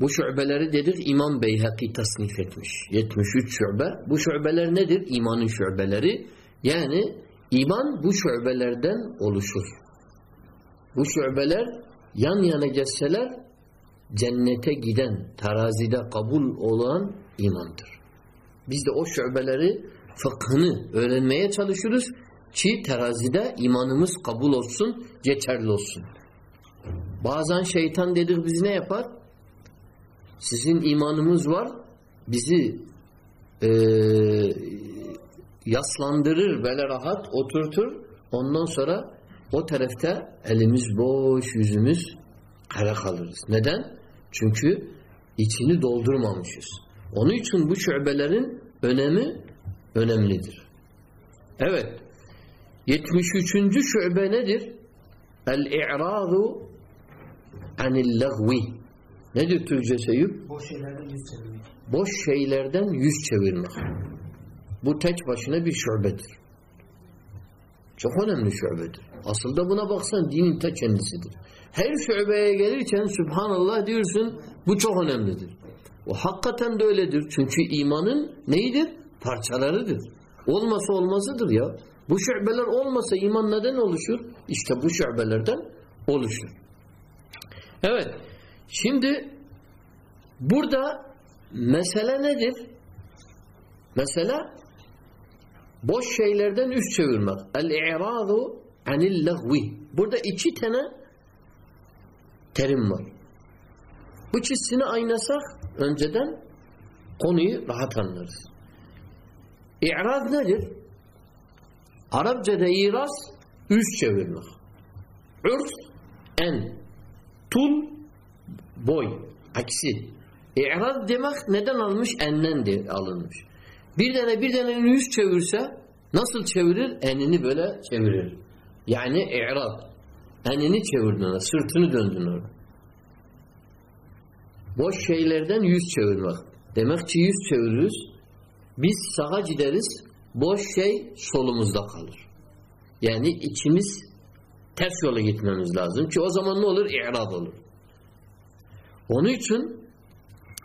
Bu şubeleri dedik İmam Beyhaki tasnif etmiş. 73 şube. Bu şubeler nedir? İmanın şubeleri. Yani iman bu şubelerden oluşur. Bu şubeler yan yana geçseler cennete giden, terazide kabul olan imandır. Biz de o şubeleri fıkhını öğrenmeye çalışırız ki terazide imanımız kabul olsun, geçerli olsun. Bazen şeytan dedik biz ne yapar? Sizin imanımız var, bizi e, yaslandırır, böyle rahat oturtur. Ondan sonra o tarafta elimiz boş, yüzümüz kara kalırız. Neden? Çünkü içini doldurmamışız. Onun için bu şubelerin önemi önemlidir. Evet. 73. şube nedir? El-i'radu anil lagvi. Nedir Türkçe Eyüp? Boş şeylerden yüz çevirmek. Boş şeylerden yüz çevirmek. Bu tek başına bir şubedir. Çok önemli şubedir. Asıl da buna baksan dinin ta kendisidir. Her şubeye gelirken Subhanallah diyorsun bu çok önemlidir. O hakikaten de öyledir. Çünkü imanın neyidir? Parçalarıdır. Olmasa olmazıdır ya. Bu şubeler olmasa iman neden oluşur? İşte bu şubelerden oluşur. Evet. Şimdi burada mesele nedir? Mesela boş şeylerden üst çevirmek. El-i'radu anil lagvi. Burada iki tane terim var. Bu çizsini aynasak önceden konuyu rahat anlarız. İ'raz nedir? Arapçada iraz üst çevirmek. Urs en tul boy aksi. İ'raz demek neden almış? Enden de alınmış. Bir tane bir tane yüz çevirse nasıl çevirir? Enini böyle çevirir. Yani i'rad. Enini çevirdin ona, sırtını döndün ona. Boş şeylerden yüz çevirmek. Demek ki yüz çeviririz. Biz sağa gideriz, boş şey solumuzda kalır. Yani içimiz ters yola gitmemiz lazım ki o zaman ne olur? İ'rad olur. Onun için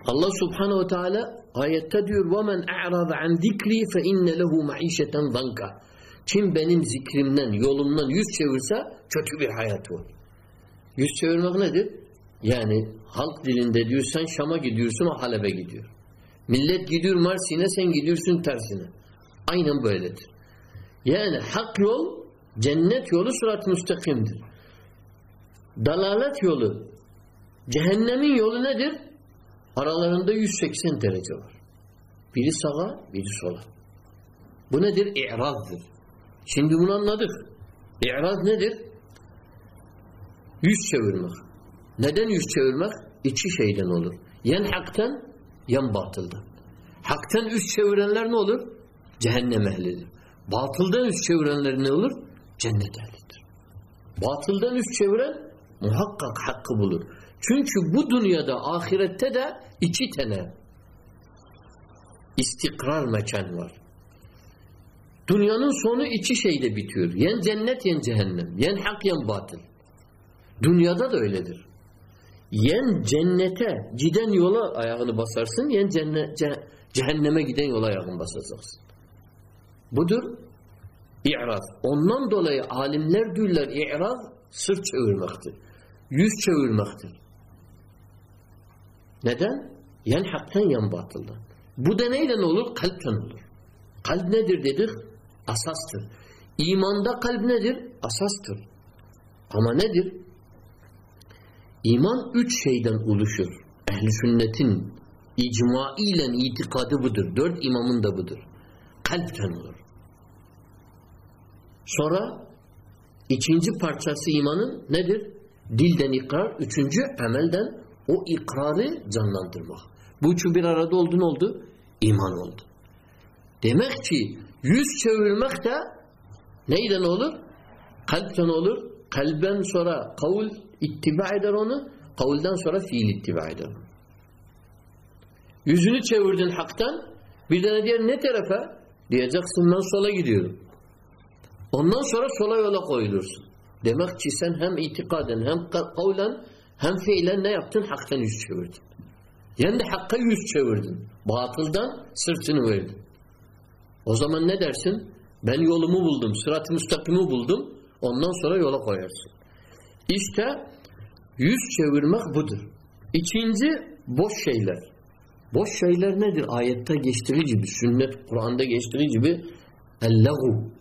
Allah Subhanahu ve Teala ayette diyor: "Vemen a'rada an zikri fe inne lehu ma'işeten zanka." Kim benim zikrimden, yolumdan yüz çevirse kötü bir hayat var. Yüz çevirmek nedir? Yani halk dilinde diyor sen Şam'a gidiyorsun o Halep'e gidiyor. Millet gidiyor Mersin'e sen gidiyorsun tersine. Aynen böyledir. Yani hak yol cennet yolu surat müstakimdir. Dalalet yolu cehennemin yolu nedir? Aralarında 180 derece var. Biri sağa, biri sola. Bu nedir? İ'razdır. Şimdi bunu anladık. İ'raz nedir? Yüz çevirmek. Neden yüz çevirmek? İki şeyden olur. Yen haktan, yen batıldan. Haktan üst çevirenler ne olur? Cehennem ehlidir. Batıldan üst çevirenler ne olur? Cennet ehlidir. Batıldan üst çeviren muhakkak hakkı bulur. Çünkü bu dünyada, ahirette de iki tane istikrar mekan var. Dünyanın sonu iki şeyde bitiyor. Yen cennet, yen cehennem. Yen hak, yen batıl. Dünyada da öyledir. Yen cennete giden yola ayağını basarsın, yen cennet, ce cehenneme giden yola ayağını basacaksın. Budur i'raz. Ondan dolayı alimler diyorlar i'raz sırt çevirmektir. Yüz çevirmektir. Neden? Yen haktan yen batıldan. Bu da neyden olur? Kalpten olur. Kalp nedir dedik? Asastır. İmanda kalp nedir? Asastır. Ama nedir? İman üç şeyden oluşur. Ehl-i sünnetin icmailen itikadı budur. Dört imamın da budur. Kalpten olur. Sonra ikinci parçası imanın nedir? Dilden ikrar. Üçüncü amelden o ikrarı canlandırmak. Bu üçü bir arada oldu ne oldu? İman oldu. Demek ki yüz çevirmek de neyden olur? Kalpten olur. Kalben sonra kavul ittiba eder onu. Kavulden sonra fiil ittiba eder. Yüzünü çevirdin haktan. Bir tane diğer ne tarafa? Diyeceksin ben sola gidiyorum. Ondan sonra sola yola koyulursun. Demek ki sen hem itikaden hem kavlen hem fiilen ne yaptın? Haktan yüz çevirdin. Yani hakka yüz çevirdin. Batıldan sırtını verdin. O zaman ne dersin? Ben yolumu buldum, sırat-ı müstakimi buldum. Ondan sonra yola koyarsın. İşte yüz çevirmek budur. İkinci boş şeyler. Boş şeyler nedir? Ayette geçtiği gibi, sünnet Kur'an'da geçtiği gibi el-lehu.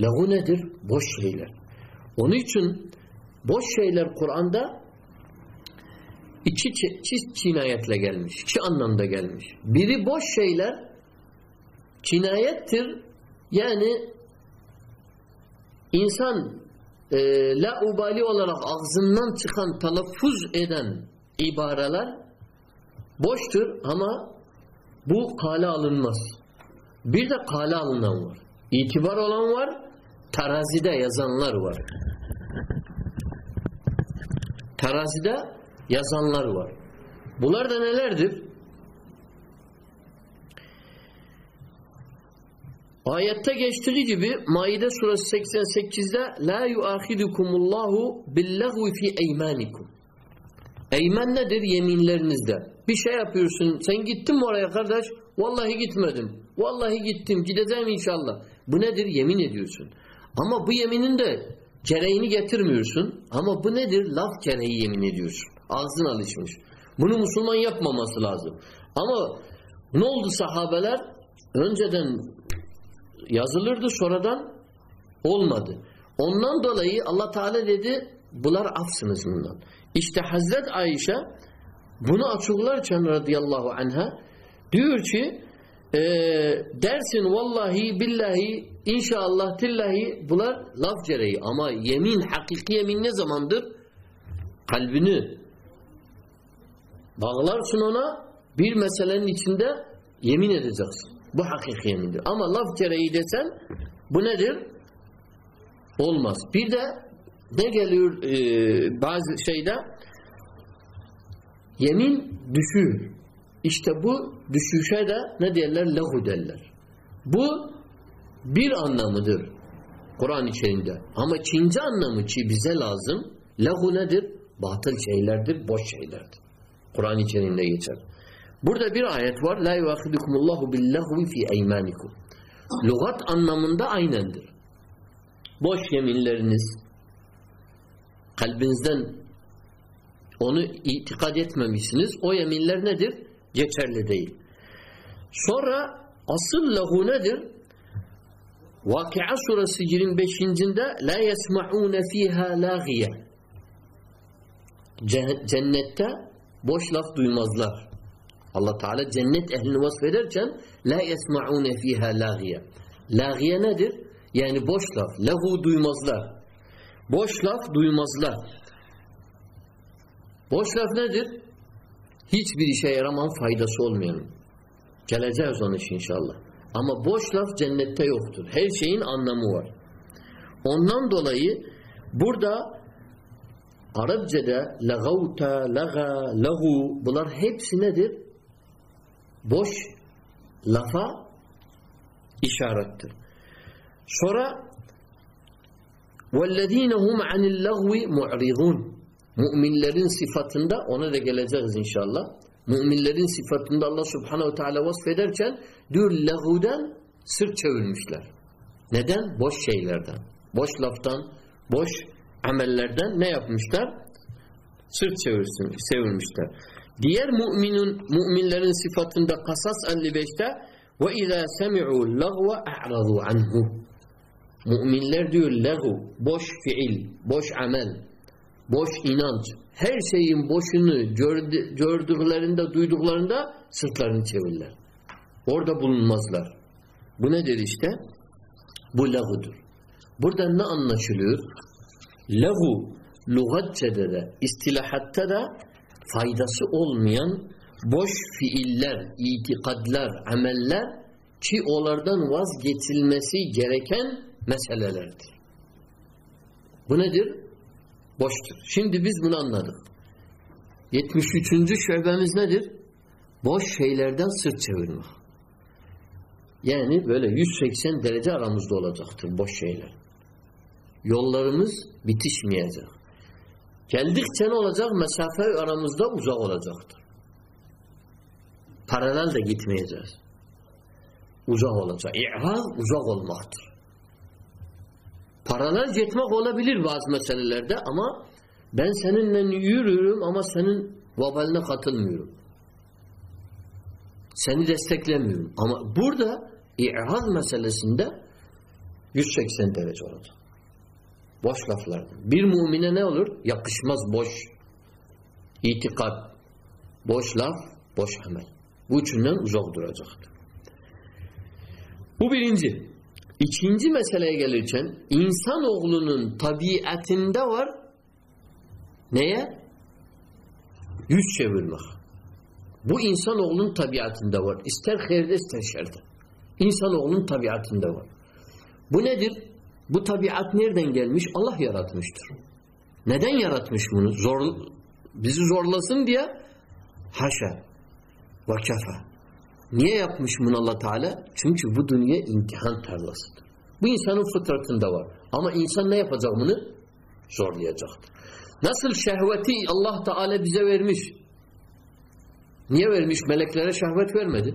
Lehu nedir? Boş şeyler. Onun için boş şeyler Kur'an'da iki, iki cinayetle gelmiş. iki anlamda gelmiş. Biri boş şeyler cinayettir. Yani insan e, la ubali olarak ağzından çıkan telaffuz eden ibareler boştur ama bu kale alınmaz. Bir de kale alınan var. İtibar olan var, terazide yazanlar var. Terazide yazanlar var. Bunlar da nelerdir? Ayette geçtiği gibi Maide suresi 88'de la yuahidukumullahu billahvi fi eymanikum. Eymen nedir? Yeminlerinizde. Bir şey yapıyorsun. Sen gittin mi oraya kardeş? Vallahi gitmedim. Vallahi gittim. Gideceğim inşallah. Bu nedir? Yemin ediyorsun. Ama bu yeminin de gereğini getirmiyorsun. Ama bu nedir? Laf gereği yemin ediyorsun. Ağzın alışmış. Bunu Müslüman yapmaması lazım. Ama ne oldu sahabeler? Önceden yazılırdı sonradan olmadı. Ondan dolayı Allah Teala dedi bunlar afsınız bundan. İşte Hazret Ayşe bunu açıklarken radıyallahu anha diyor ki e, dersin vallahi billahi inşallah tillahi bunlar laf gereği ama yemin hakiki yemin ne zamandır? Kalbini bağlarsın ona bir meselenin içinde yemin edeceksin. Bu hakiki yemindir. Ama laf gereği desen bu nedir? Olmaz. Bir de ne geliyor e, bazı şeyde yemin düşüyor. İşte bu düşüşe de ne derler? Lehu derler. Bu bir anlamıdır Kur'an içerisinde. Ama ikinci anlamı ki bize lazım lehu nedir? Batıl şeylerdir, boş şeylerdir. Kur'an içerisinde geçer. Burada bir ayet var. La yuahidukumullahu billahvi fi eymanikum. Lugat anlamında aynendir. Boş yeminleriniz kalbinizden onu itikad etmemişsiniz. O yeminler nedir? Geçerli değil. Sonra asıl lahu nedir? Vakia suresi 25'inde la yesma'une fiha laghiye. Cennette boş laf duymazlar. Allah Teala cennet ehlini vasfederken la yesmaune fiha lagiye. Lagiye nedir? Yani boş laf. Lehu duymazlar. Boş laf duymazlar. Boş laf nedir? Hiçbir işe yaraman faydası olmayan. Geleceğiz onun için inşallah. Ama boş laf cennette yoktur. Her şeyin anlamı var. Ondan dolayı burada Arapçada lagavta, laga, lahu bunlar hepsi nedir? boş lafa işarettir. Sonra وَالَّذ۪ينَ هُمْ عَنِ اللَّغْوِ مُعْرِضُونَ Müminlerin sıfatında ona da geleceğiz inşallah. Müminlerin sıfatında Allah subhanehu teala vasfederken diyor lehuden sırt çevirmişler. Neden? Boş şeylerden. Boş laftan, boş amellerden ne yapmışlar? Sırt çevirsin, sevirmişler. Diğer müminin müminlerin sıfatında Kasas 55'te ve izâ semi'û lagve a'radu anhu. Müminler diyor lehu, boş fiil, boş amel, boş inanç. Her şeyin boşunu gördü, gördüklerinde, duyduklarında sırtlarını çevirirler. Orada bulunmazlar. Bu nedir işte? Bu lehudur. Burada ne anlaşılıyor? Lehu, lügatçede de, istilahatta da faydası olmayan boş fiiller, itikadlar, ameller ki onlardan vazgeçilmesi gereken meselelerdir. Bu nedir? Boştur. Şimdi biz bunu anladık. 73. şöbemiz nedir? Boş şeylerden sırt çevirmek. Yani böyle 180 derece aramızda olacaktır boş şeyler. Yollarımız bitişmeyecek. Geldikçe ne olacak? Mesafe aramızda uzak olacaktır. Paralel de gitmeyeceğiz. Uzak olacak. İ'raz uzak olmaktır. Paralel gitmek olabilir bazı meselelerde ama ben seninle yürüyorum ama senin vabaline katılmıyorum. Seni desteklemiyorum. Ama burada i'raz meselesinde 180 derece olacak. Boş laflardan. Bir mümine ne olur? Yakışmaz boş itikat, boş laf, boş amel. Bu üçünden uzak duracaktır. Bu birinci. İkinci meseleye gelirken insan oğlunun tabiatinde var neye? Yüz çevirmek. Bu insan oğlunun tabiatında var. İster hayırda ister şerde. İnsan oğlunun tabiatında var. Bu nedir? Bu tabiat nereden gelmiş? Allah yaratmıştır. Neden yaratmış bunu? Zor, bizi zorlasın diye haşa ve kafa. Niye yapmış bunu Allah Teala? Çünkü bu dünya imtihan tarlasıdır. Bu insanın fıtratında var. Ama insan ne yapacak bunu? Zorlayacaktır. Nasıl şehveti Allah Teala bize vermiş? Niye vermiş? Meleklere şehvet vermedi.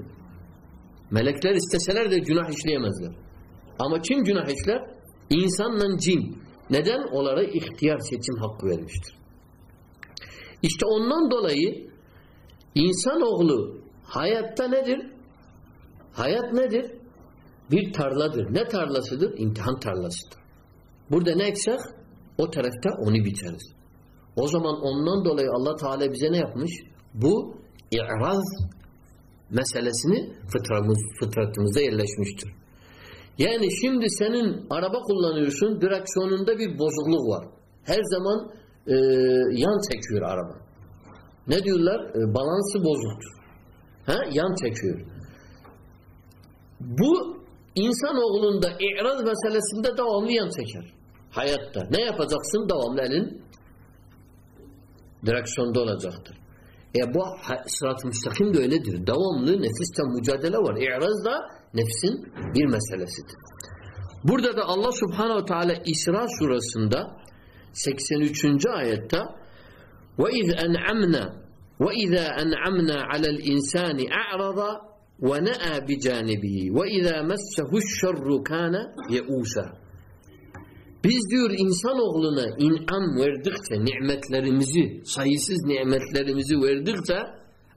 Melekler isteseler de günah işleyemezler. Ama kim günah işler? İnsanla cin. Neden? Onlara ihtiyar seçim hakkı vermiştir. İşte ondan dolayı insanoğlu hayatta nedir? Hayat nedir? Bir tarladır. Ne tarlasıdır? İmtihan tarlasıdır. Burada ne eksik? O tarafta onu biteriz. O zaman ondan dolayı Allah Teala bize ne yapmış? Bu i'raz meselesini fıtratımız, fıtratımızda yerleşmiştir. Yani şimdi senin araba kullanıyorsun, direksiyonunda bir bozukluk var. Her zaman e, yan çekiyor araba. Ne diyorlar? E, balansı bozuktur. Ha? Yan çekiyor. Bu insan oğlunda i'raz meselesinde devamlı yan çeker. Hayatta. Ne yapacaksın? Devamlı elin direksiyonda olacaktır. E bu sırat-ı müstakim de öyledir. Devamlı nefiste mücadele var. İ'raz da nefsin bir meselesidir. Burada da Allah Subhanahu Teala İsra surasında 83. ayette ve iz en'amna ve izâ en'amna alel insani a'rada ve ne'a bi canibihi ve izâ messehu'ş-şerru kana yeusa. Biz diyor insan oğluna inam verdikçe nimetlerimizi, sayısız nimetlerimizi verdikçe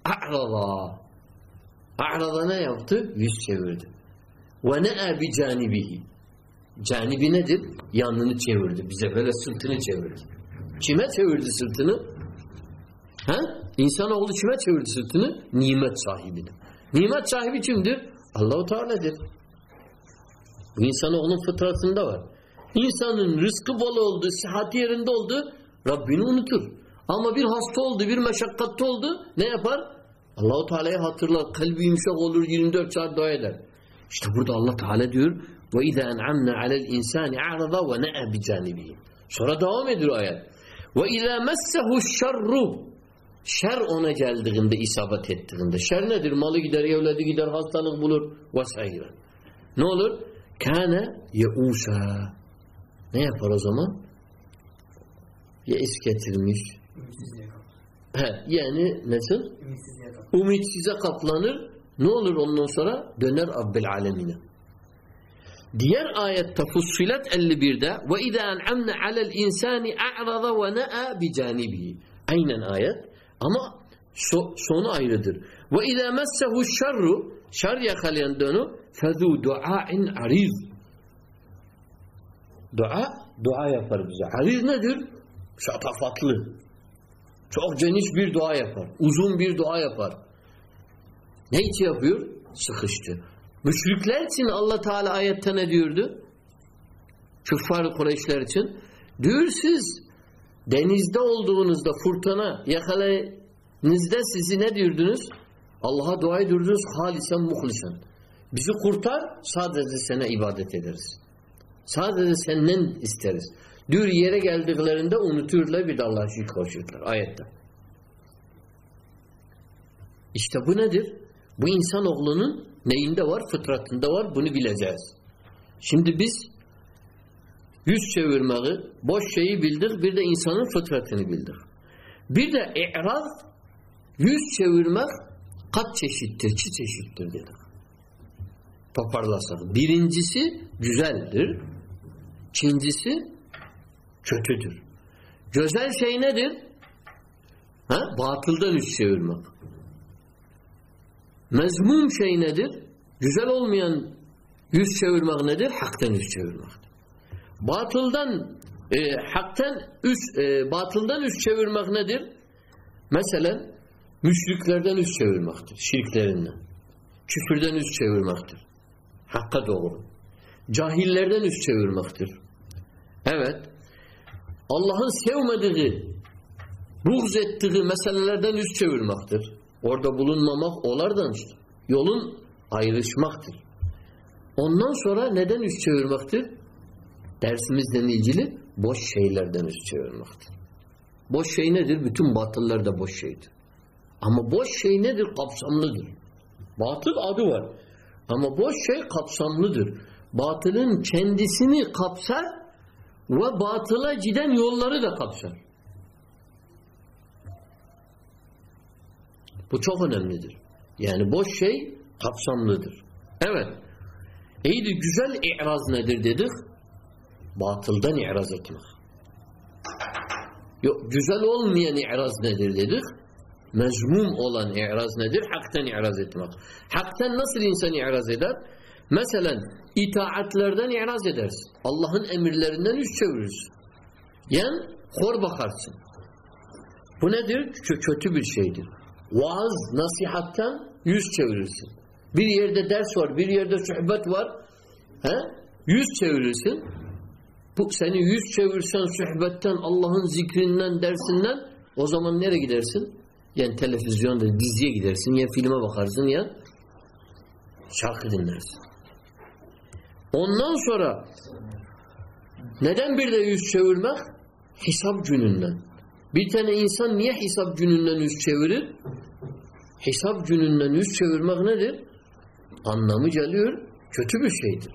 a'rada A'rada ne yaptı? Yüz çevirdi. Ve ne'e bi canibihi. Canibi nedir? Yanını çevirdi. Bize böyle sırtını çevirdi. Kime çevirdi sırtını? Ha? İnsanoğlu kime çevirdi sırtını? Nimet sahibine. Nimet sahibi kimdir? Allahu Teala'dır. Bu insanoğlunun fıtratında var. İnsanın rızkı bol oldu, sıhhati yerinde oldu, Rabbini unutur. Ama bir hasta oldu, bir meşakkatte oldu, ne yapar? Allahu Teala'yı hatırlar, kalbi yumuşak olur, 24 saat dua eder. İşte burada Allah Teala diyor: "Ve izâ en'amna alel insâni a'rada ve ne'a bi canibihi." Sonra devam ediyor ayet. "Ve izâ messehu şerru" Şer ona geldiğinde, isabet ettiğinde. Şer nedir? Malı gider, evladı gider, hastalık bulur vesaire. Ne olur? Kâne yeûsâ. Ne yapar o zaman? Yeis getirmiş. He, yani nasıl? Ümitsize kaplanır. Ne olur ondan sonra? Döner Rabbil alemine. Diğer ayette Fussilet 51'de ve izâ en'amne alel insâni a'rada ve ne'a bi canibihi. Aynen ayet. Ama so, sonu ayrıdır. Ve izâ messehu şer yakalayan dönü fezû dua'in ariz. Dua, dua yapar bize. Ariz nedir? Şatafatlı. Çok geniş bir dua yapar. Uzun bir dua yapar. Ne için yapıyor? Sıkıştı. Müşrikler için Allah Teala ayette ne diyordu? Küffar Kureyşler için. Diyor siz denizde olduğunuzda fırtına yakalayınızda sizi ne diyordunuz? Allah'a dua ediyordunuz halisen muhlisen. Bizi kurtar sadece sana ibadet ederiz. Sadece senden isteriz. Diyor yere geldiklerinde unuturlar bir de Allah'a şirk koşuyorlar. Ayette. İşte bu nedir? Bu insan oğlunun neyinde var? Fıtratında var. Bunu bileceğiz. Şimdi biz yüz çevirmeyi, boş şeyi bildik. Bir de insanın fıtratını bildik. Bir de i'raz yüz çevirmek kaç çeşittir? Çi çeşittir dedik. Toparlasak. Birincisi güzeldir. İkincisi kötüdür. Güzel şey nedir? Ha? Batıldan yüz çevirmek. Mezmum şey nedir? Güzel olmayan yüz çevirmek nedir? Haktan yüz çevirmektir. Batıldan e, haktan üst, e, batıldan üst çevirmek nedir? Mesela müşriklerden üst çevirmektir. Şirklerinden. Küfürden üst çevirmektir. Hakka doğru. Cahillerden üst çevirmektir. Evet. Allah'ın sevmediği, buğz ettiği meselelerden üst çevirmektir. Orada bulunmamak olardan işte. Yolun ayrışmaktır. Ondan sonra neden üst çevirmektir? Dersimizle ilgili boş şeylerden üst çevirmektir. Boş şey nedir? Bütün batıllar da boş şeydir. Ama boş şey nedir? Kapsamlıdır. Batıl adı var. Ama boş şey kapsamlıdır. Batılın kendisini kapsar ve batıla giden yolları da kapsar. Bu çok önemlidir. Yani boş şey kapsamlıdır. Evet. İyiydi güzel i'raz nedir dedik? Batıldan i'raz etmek. Yok, güzel olmayan i'raz nedir dedik? Mezmum olan i'raz nedir? Haktan i'raz etmek. Haktan nasıl insan i'raz eder? Mesela itaatlerden i'raz edersin. Allah'ın emirlerinden yüz çevirirsin. Yani hor bakarsın. Bu nedir? Kötü bir şeydir. Vaaz, nasihattan yüz çevirirsin. Bir yerde ders var, bir yerde sohbet var. He? Yüz çevirirsin. Bu seni yüz çevirsen sohbetten, Allah'ın zikrinden, dersinden o zaman nereye gidersin? Yani televizyonda diziye gidersin, ya filme bakarsın ya şarkı dinlersin. Ondan sonra neden bir de yüz çevirmek? Hesap gününden. Bir tane insan niye hesap gününden yüz çevirir? Hesap gününden yüz çevirmek nedir? Anlamı geliyor, kötü bir şeydir.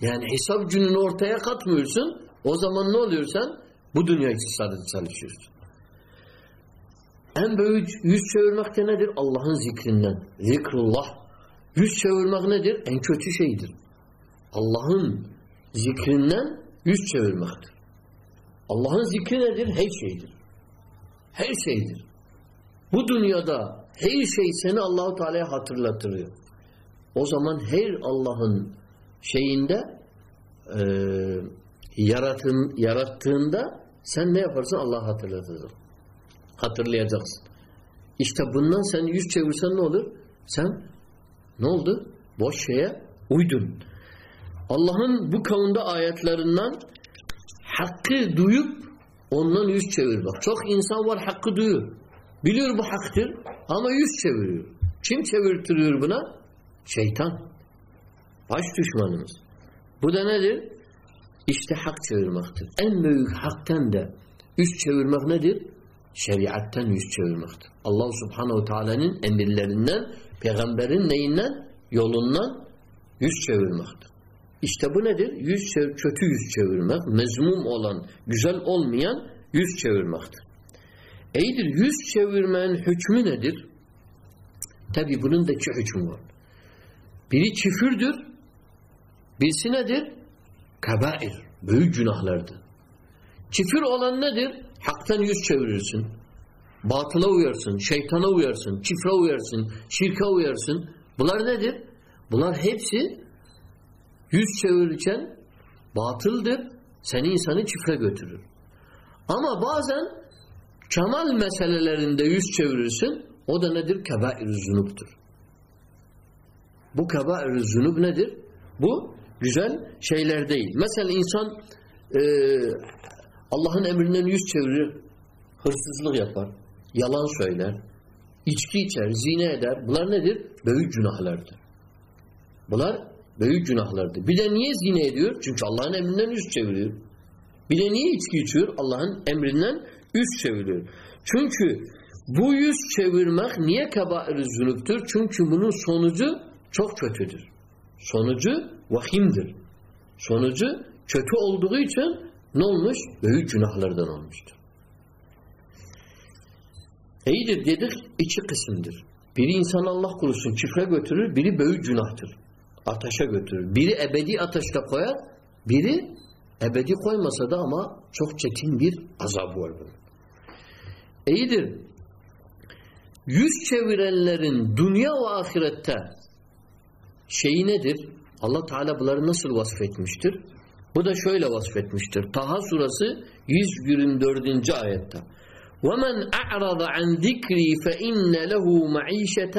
Yani hesap gününü ortaya katmıyorsun, o zaman ne oluyorsan? Bu dünya için sadece çalışıyorsun. En büyük yüz çevirmek de nedir? Allah'ın zikrinden. Zikrullah. Yüz çevirmek nedir? En kötü şeydir. Allah'ın zikrinden yüz çevirmektir. Allah'ın zikri nedir? Her şeydir. Her şeydir. Bu dünyada her şey seni Allahu Teala'ya hatırlatıyor. O zaman her Allah'ın şeyinde e, yaratın, yarattığında sen ne yaparsın? Allah hatırlatır. Hatırlayacaksın. İşte bundan sen yüz çevirsen ne olur? Sen ne oldu? Boş şeye uydun. Allah'ın bu kavunda ayetlerinden hakkı duyup ondan yüz çevir. Çok insan var hakkı duyuyor. Biliyor bu haktır ama yüz çeviriyor. Kim çevirtiriyor buna? Şeytan. Baş düşmanımız. Bu da nedir? İşte hak çevirmektir. En büyük haktan da yüz çevirmek nedir? Şeriattan yüz çevirmektir. Allah subhanehu teala'nın emirlerinden, peygamberin neyinden? Yolundan yüz çevirmektir. İşte bu nedir? Yüz çevir, kötü yüz çevirmek, mezmum olan, güzel olmayan yüz çevirmektir. İyidir, yüz çevirmenin hükmü nedir? Tabi bunun da iki hükmü var. Biri küfürdür, birisi nedir? Kabair, büyük günahlardır. Küfür olan nedir? Haktan yüz çevirirsin. Batıla uyarsın, şeytana uyarsın, çifre uyarsın, şirke uyarsın. Bunlar nedir? Bunlar hepsi yüz çevirirken batıldır. Seni insanı çifre götürür. Ama bazen kemal meselelerinde yüz çevirirsin. O da nedir? Kebair-i zunuptur. Bu kebair-i zunub nedir? Bu güzel şeyler değil. Mesela insan e, Allah'ın emrinden yüz çevirir, hırsızlık yapar, yalan söyler, içki içer, zine eder. Bunlar nedir? Büyük günahlardır. Bunlar büyük günahlardır. Bir de niye zine ediyor? Çünkü Allah'ın emrinden yüz çeviriyor. Bir de niye içki içiyor? Allah'ın emrinden yüz çeviriyor. Çünkü bu yüz çevirmek niye kebair zünüptür? Çünkü bunun sonucu çok kötüdür. Sonucu vahimdir. Sonucu kötü olduğu için ne olmuş? Büyük günahlardan olmuştur. İyidir dedik iki kısımdır. Biri insan Allah korusun çifre götürür, biri büyük günahtır Ateşe götürür. Biri ebedi ateşte koyar, biri ebedi koymasa da ama çok çetin bir azabı var bunun. İyidir. Yüz çevirenlerin dünya ve ahirette şeyi nedir? Allah Teala bunları nasıl vasfetmiştir? Bu da şöyle vasfetmiştir. Taha surası 124. ayette. وَمَنْ أَعْرَضَ عَنْ ذِكْرِي فَإِنَّ لَهُ مَعِيشَةً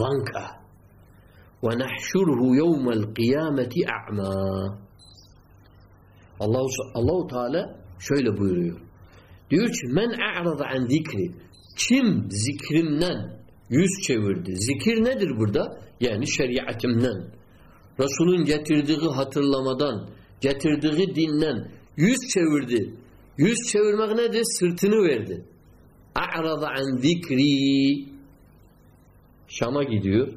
ضَنْكَ وَنَحْشُرْهُ يَوْمَ الْقِيَامَةِ أَعْمَى Allah Allahu Teala şöyle buyuruyor. Diyor ki men a'rada an zikri kim zikrimden yüz çevirdi. Zikir nedir burada? Yani şeriatimden. Resulün getirdiği hatırlamadan, getirdiği dinden yüz çevirdi. Yüz çevirmek nedir? Sırtını verdi. A'rada an zikri Şam'a gidiyor.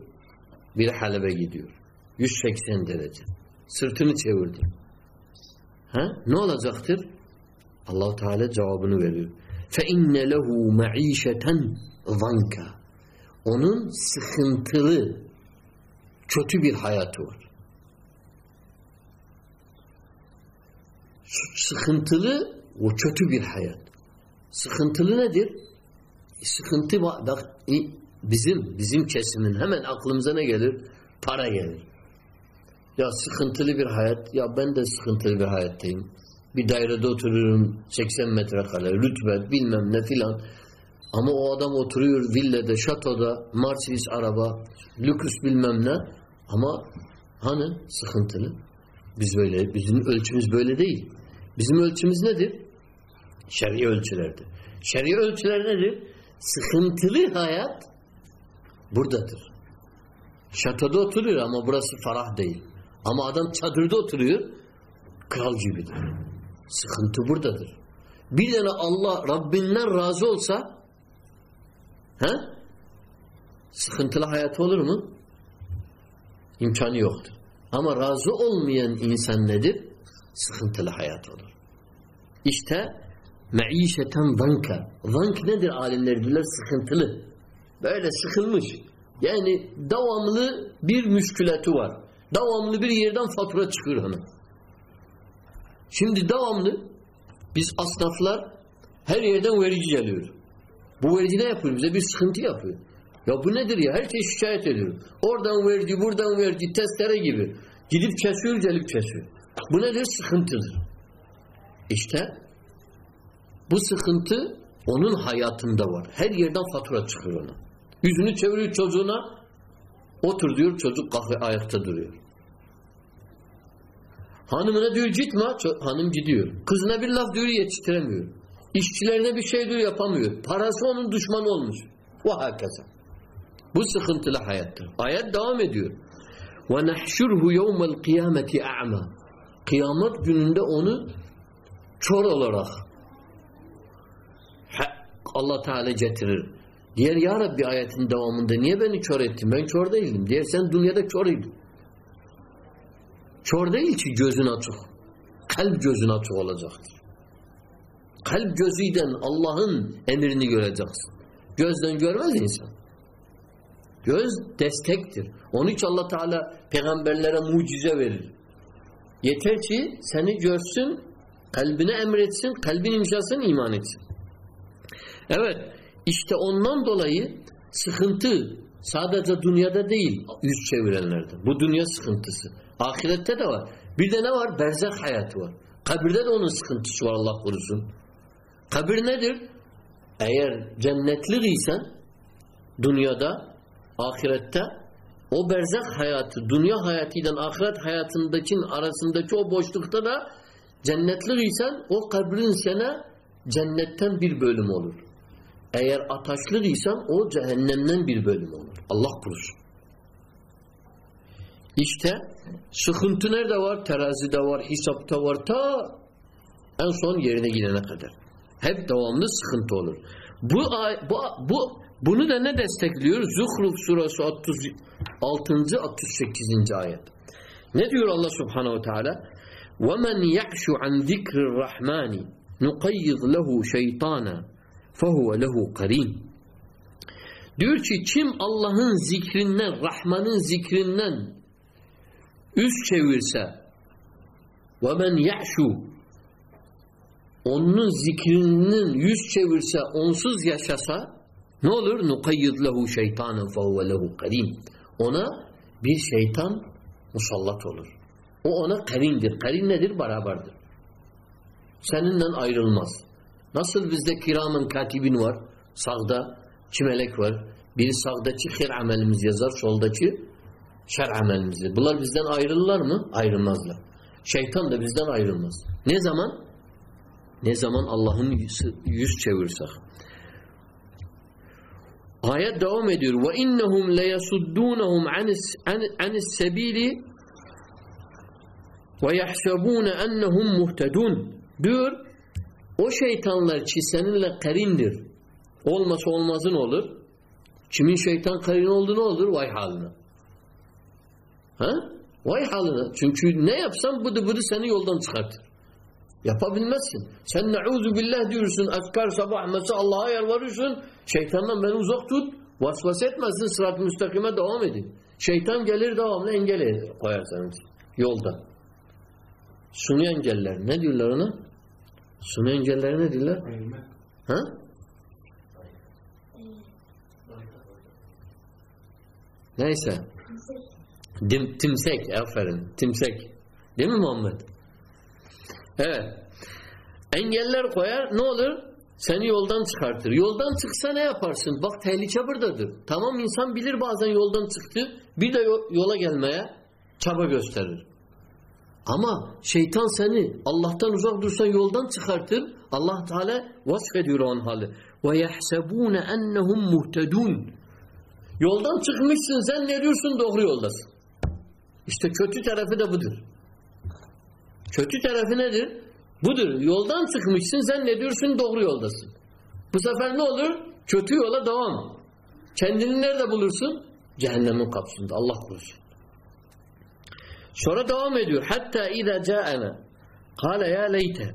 Bir Halep'e gidiyor. 180 derece. Sırtını çevirdi. Ha? Ne olacaktır? allah Teala cevabını veriyor. فَاِنَّ لَهُ مَعِيشَةً ظَنْكَ Onun sıkıntılı, kötü bir hayatı var. Sıkıntılı o kötü bir hayat. Sıkıntılı nedir? Sıkıntı bak, bizim bizim kesimin hemen aklımıza ne gelir? Para gelir. Ya sıkıntılı bir hayat. Ya ben de sıkıntılı bir hayattayım. Bir dairede oturuyorum 80 metrekare, rütbet bilmem ne filan. Ama o adam oturuyor villada, şatoda, Mercedes araba, lüks bilmem ne. Ama hani sıkıntılı. Biz böyle, bizim ölçümüz böyle değil. Bizim ölçümüz nedir? Şer'i ölçülerdir. Şer'i ölçüler nedir? Sıkıntılı hayat buradadır. Şatoda oturuyor ama burası farah değil. Ama adam çadırda oturuyor, kral gibidir. Sıkıntı buradadır. Bir tane Allah Rabbinden razı olsa he? sıkıntılı hayat olur mu? İmkanı yoktur. Ama razı olmayan insan nedir? Sıkıntılı hayat olur. İşte meişeten zanka. Zank nedir alimler diyorlar? Sıkıntılı. Böyle sıkılmış. Yani devamlı bir müşkülatı var. Devamlı bir yerden fatura çıkıyor ona. Şimdi devamlı biz asnaflar her yerden verici geliyor. Bu verici ne yapıyor? Bize bir sıkıntı yapıyor. Ya bu nedir ya? Herkes şikayet ediyor. Oradan vergi, buradan vergi, testere gibi. Gidip kesiyor, gelip kesiyor. Bu nedir? Sıkıntıdır. İşte bu sıkıntı onun hayatında var. Her yerden fatura çıkıyor ona. Yüzünü çeviriyor çocuğuna, otur diyor, çocuk kahve ayakta duruyor. Hanımına diyor gitme. Hanım gidiyor. Kızına bir laf diyor yetiştiremiyor. İşçilerine bir şey diyor yapamıyor. Parası onun düşmanı olmuş. Ve hakeza. Bu sıkıntılı hayattır. Ayet devam ediyor. وَنَحْشُرْهُ يَوْمَ الْقِيَامَةِ اَعْمَى Kıyamet gününde onu çor olarak Allah Teala getirir. Diğer Ya Rabbi ayetin devamında niye beni kör ettin? Ben kör değildim. Diğer sen dünyada kör idin. Kör değil ki gözün açık. Kalp gözün açık olacaktır. Kalp gözüyle Allah'ın emrini göreceksin. Gözden görmez insan. Göz destektir. Onun için Allah Teala peygamberlere mucize verir. Yeter ki seni görsün, kalbine emretsin, kalbin imşasın, iman etsin. Evet, işte ondan dolayı sıkıntı sadece dünyada değil yüz çevirenlerde. Bu dünya sıkıntısı. Ahirette de var. Bir de ne var? Berzak hayatı var. Kabirde de onun sıkıntısı var Allah korusun. Kabir nedir? Eğer cennetlikiysen dünyada, ahirette o berzak hayatı, dünya hayatıyla ahiret hayatındaki arasındaki o boşlukta da cennetlikiysen o kabrin sana cennetten bir bölüm olur. Eğer ataşlıysan o cehennemden bir bölüm olur. Allah korusun. İşte sıkıntı nerede var? Terazide var, hesapta var. Ta en son yerine gidene kadar. Hep devamlı sıkıntı olur. Bu, bu, bu bunu da ne destekliyor? Zuhruf suresi 36. 68. ayet. Ne diyor Allah Subhanahu Teala? وَمَنْ يَعْشُ عَنْ ذِكْرِ الرَّحْمَانِ نُقَيِّضْ لَهُ شَيْطَانًا فَهُوَ لَهُ قَرِينٌ Diyor ki kim Allah'ın zikrinden, Rahman'ın zikrinden üst çevirse ve men ya'şu onun zikrinin yüz çevirse, onsuz yaşasa ne olur? Nukayyid lehu şeytanen fehuve lehu karim. Ona bir şeytan musallat olur. O ona karindir. Karin nedir? Beraberdir. Seninle ayrılmaz. Nasıl bizde kiramen katibin var, sağda iki melek var. Biri sağdaki hir amelimiz yazar, soldaki şer amelimizi. Bunlar bizden ayrılırlar mı? Ayrılmazlar. Şeytan da bizden ayrılmaz. Ne zaman? Ne zaman Allah'ın yüz çevirsek. Ayet devam ediyor. Ve innehum leyasuddunhum anis anis sebili ve yahsabun ennehum muhtedun. Diyor o şeytanlar ki seninle karindir. Olmasa olmazın olur. Kimin şeytan karin olduğunu olur vay haline. Ha? Vay haline. Çünkü ne yapsan budu budu seni yoldan çıkartır. Yapabilmezsin. Sen ne'ûzu billah diyorsun. Efkar sabah mesela Allah'a yalvarıyorsun. Şeytandan beni uzak tut. Vasvas etmezsin. Sırat-ı müstakime devam edin. Şeytan gelir devamlı engel koyar senin Yolda. Suni engeller. Ne diyorlar ona? Suni engeller ne diyorlar? Ha? Neyse. Dim, timsek. Aferin. Timsek. Değil mi Muhammed? Evet. Engeller koyar ne olur? Seni yoldan çıkartır. Yoldan çıksa ne yaparsın? Bak tehlike buradadır. Tamam insan bilir bazen yoldan çıktı. Bir de yola gelmeye çaba gösterir. Ama şeytan seni Allah'tan uzak dursan yoldan çıkartır. Allah Teala vasfediyor onun hali. Ve yahsebun ennehum muhtedun. Yoldan çıkmışsın sen ne diyorsun doğru yoldasın. İşte kötü tarafı da budur. Kötü tarafı nedir? Budur. Yoldan çıkmışsın zannediyorsun doğru yoldasın. Bu sefer ne olur? Kötü yola devam. Kendini nerede bulursun? Cehennemin kapısında. Allah korusun. Sonra devam ediyor. Hatta izâ câene kâle ya leyte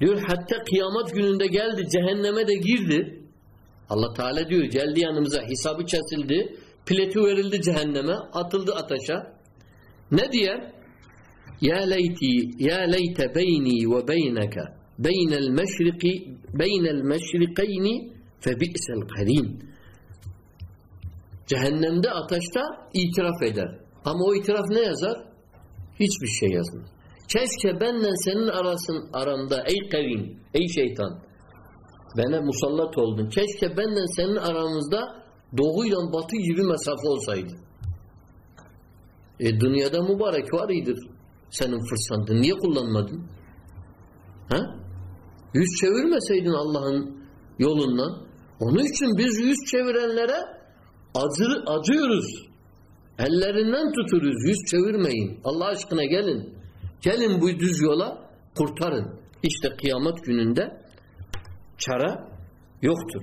diyor hatta kıyamet gününde geldi cehenneme de girdi. Allah Teala diyor geldi yanımıza hesabı kesildi. Pleti verildi cehenneme atıldı ateşe. Ne diye? Ya leyti ya leyte beyni ve beyneke beynel meşriki beynel meşrikeyni fe bi'sel karin. Cehennemde ateşte itiraf eder. Ama o itiraf ne yazar? Hiçbir şey yazmaz. Keşke benle senin arasın aramda ey kavim, ey şeytan. Bana musallat oldun. Keşke benle senin aramızda doğuyla batı gibi mesafe olsaydı. E dünyada mübarek var iyidir senin fırsatın. Niye kullanmadın? Ha? Yüz çevirmeseydin Allah'ın yolundan. Onun için biz yüz çevirenlere acı, acıyoruz. Ellerinden tuturuz. Yüz çevirmeyin. Allah aşkına gelin. Gelin bu düz yola kurtarın. İşte kıyamet gününde çara yoktur.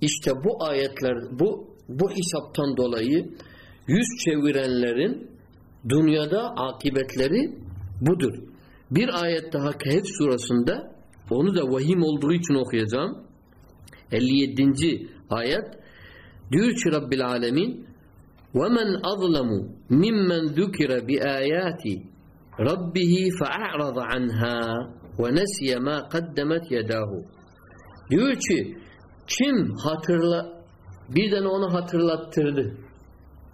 İşte bu ayetler bu bu hesaptan dolayı yüz çevirenlerin dünyada akibetleri budur. Bir ayet daha Kehf surasında onu da vahim olduğu için okuyacağım. 57. ayet diyor ki Rabbil Alemin وَمَنْ أَظْلَمُ مِمَّنْ ذُكِرَ بِآيَاتِ رَبِّهِ فَأَعْرَضَ عَنْهَا وَنَسِيَ مَا قَدَّمَتْ يَدَاهُ Diyor ki kim hatırla birden onu hatırlattırdı.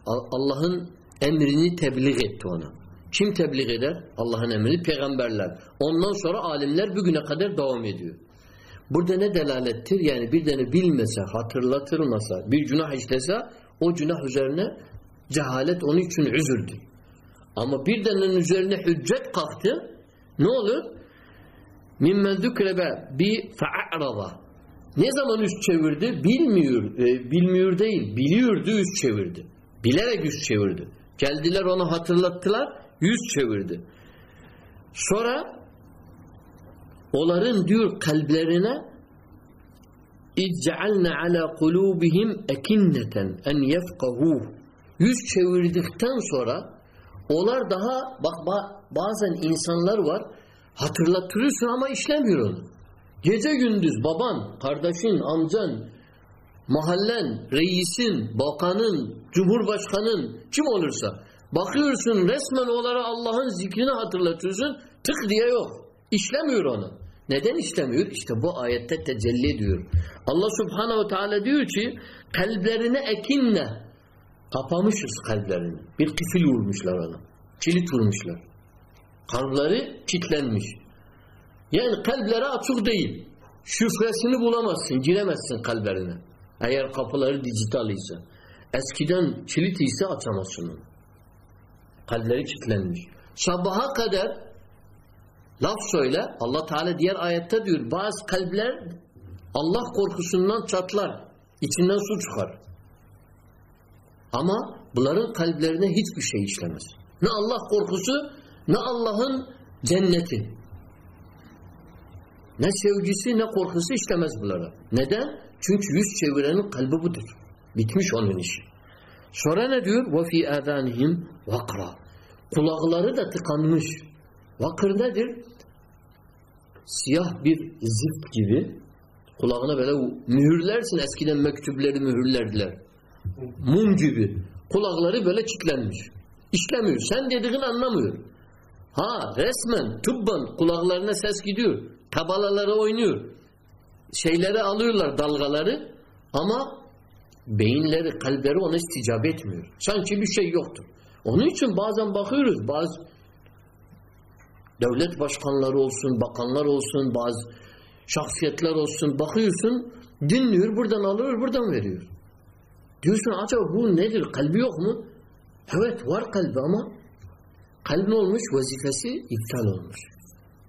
Allah'ın emrini tebliğ etti ona. Kim tebliğ eder? Allah'ın emrini peygamberler. Ondan sonra alimler bugüne kadar devam ediyor. Burada ne delalettir? Yani bir tane bilmese, hatırlatılmasa, bir günah işlese o günah üzerine cehalet onun için üzüldü. Ama bir tanenin üzerine hüccet kalktı ne olur? Mimmen zükrebe bi fa'arada. Ne zaman üst çevirdi? Bilmiyor. E, bilmiyor değil. Biliyordu üst çevirdi. Bilerek üst çevirdi. Geldiler onu hatırlattılar. Yüz çevirdi. Sonra onların diyor kalplerine اِجْعَلْنَ عَلَى قُلُوبِهِمْ اَكِنَّةً اَنْ يَفْقَهُوهُ Yüz çevirdikten sonra onlar daha bak bazen insanlar var hatırlatıyorsun ama işlemiyor onu. Gece gündüz baban, kardeşin, amcan mahallen, reisin, bakanın, cumhurbaşkanın kim olursa bakıyorsun resmen onlara Allah'ın zikrini hatırlatıyorsun tık diye yok. İşlemiyor onu. Neden işlemiyor? İşte bu ayette tecelli ediyor. Allah subhanehu teala diyor ki kalplerine ekinle kapamışız kalplerini. Bir kifil vurmuşlar ona. Kilit vurmuşlar. Kalpleri kilitlenmiş. Yani kalpleri açık değil. Şifresini bulamazsın, giremezsin kalplerine. Eğer kapıları dijital ise. Eskiden kilit ise açamazsın onu. Kalpleri kilitlenmiş. Sabaha kadar laf söyle. Allah Teala diğer ayette diyor. Bazı kalpler Allah korkusundan çatlar. içinden su çıkar. Ama bunların kalplerine hiçbir şey işlemez. Ne Allah korkusu ne Allah'ın cenneti. Ne sevgisi ne korkusu işlemez bunlara. Neden? Çünkü yüz çevirenin kalbi budur. Bitmiş onun işi. Sonra ne diyor? وَفِي آذَانِهِمْ vakra. Kulakları da tıkanmış. Vakır nedir? Siyah bir zip gibi kulağına böyle mühürlersin. Eskiden mektupları mühürlerdiler. Mum gibi. Kulakları böyle kilitlenmiş. İşlemiyor. Sen dediğini anlamıyor. Ha resmen tıbban kulaklarına ses gidiyor. Tabalaları oynuyor. Şeyleri alıyorlar dalgaları ama beyinleri, kalpleri ona isticap etmiyor. Sanki bir şey yoktur. Onun için bazen bakıyoruz bazı devlet başkanları olsun, bakanlar olsun, bazı şahsiyetler olsun bakıyorsun dinliyor, buradan alıyor, buradan veriyor. Diyorsun acaba bu nedir? Kalbi yok mu? Evet var kalbi ama kalbin olmuş vazifesi iptal olmuş.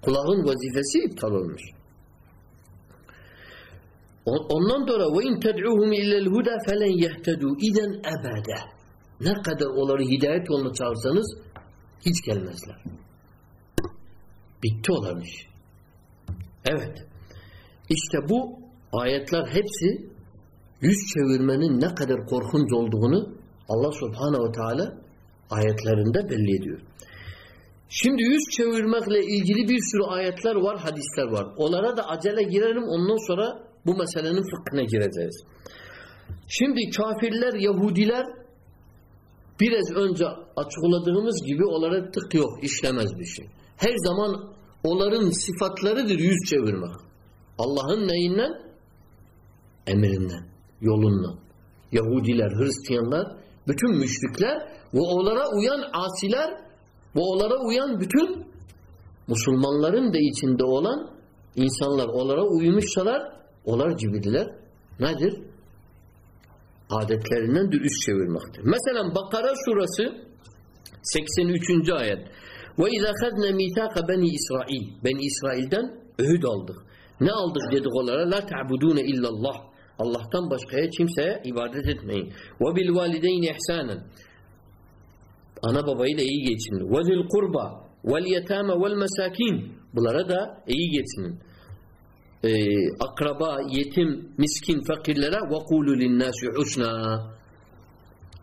Kulağın vazifesi iptal olmuş. Ondan sonra ve in ted'uhum ila'l huda felen yehtedû iden. Ne kadar onları hidayet yoluna çağırsanız hiç gelmezler. Bitti olan Evet. İşte bu ayetler hepsi yüz çevirmenin ne kadar korkunç olduğunu Allah subhanehu teala ayetlerinde belli ediyor. Şimdi yüz çevirmekle ilgili bir sürü ayetler var, hadisler var. Onlara da acele girelim ondan sonra bu meselenin fıkhına gireceğiz. Şimdi kafirler, Yahudiler biraz önce açıkladığımız gibi onlara tık yok, işlemez bir şey. Her zaman onların sıfatlarıdır yüz çevirmek. Allah'ın neyinden? Emrinden, yolundan. Yahudiler, Hristiyanlar, bütün müşrikler ve onlara uyan asiler ve onlara uyan bütün Müslümanların da içinde olan insanlar onlara uymuşsalar onlar gibidiler. Nedir? Adetlerindendir üst çevirmektir. Mesela Bakara surası 83. ayet. Ve izâ khadne mîtâka beni İsrail. Ben İsrail'den öğüt aldık. Ne aldık dedik onlara? La ta'budûne illallah. Allah'tan başkaya kimseye ibadet etmeyin. Ve bil valideyni ihsanen. Ana babayı da iyi geçinin. Ve zil kurba vel yetâme vel mesakin. Bunlara da iyi geçinin e, akraba, yetim, miskin, fakirlere وَقُولُ لِلنَّاسِ حُسْنًا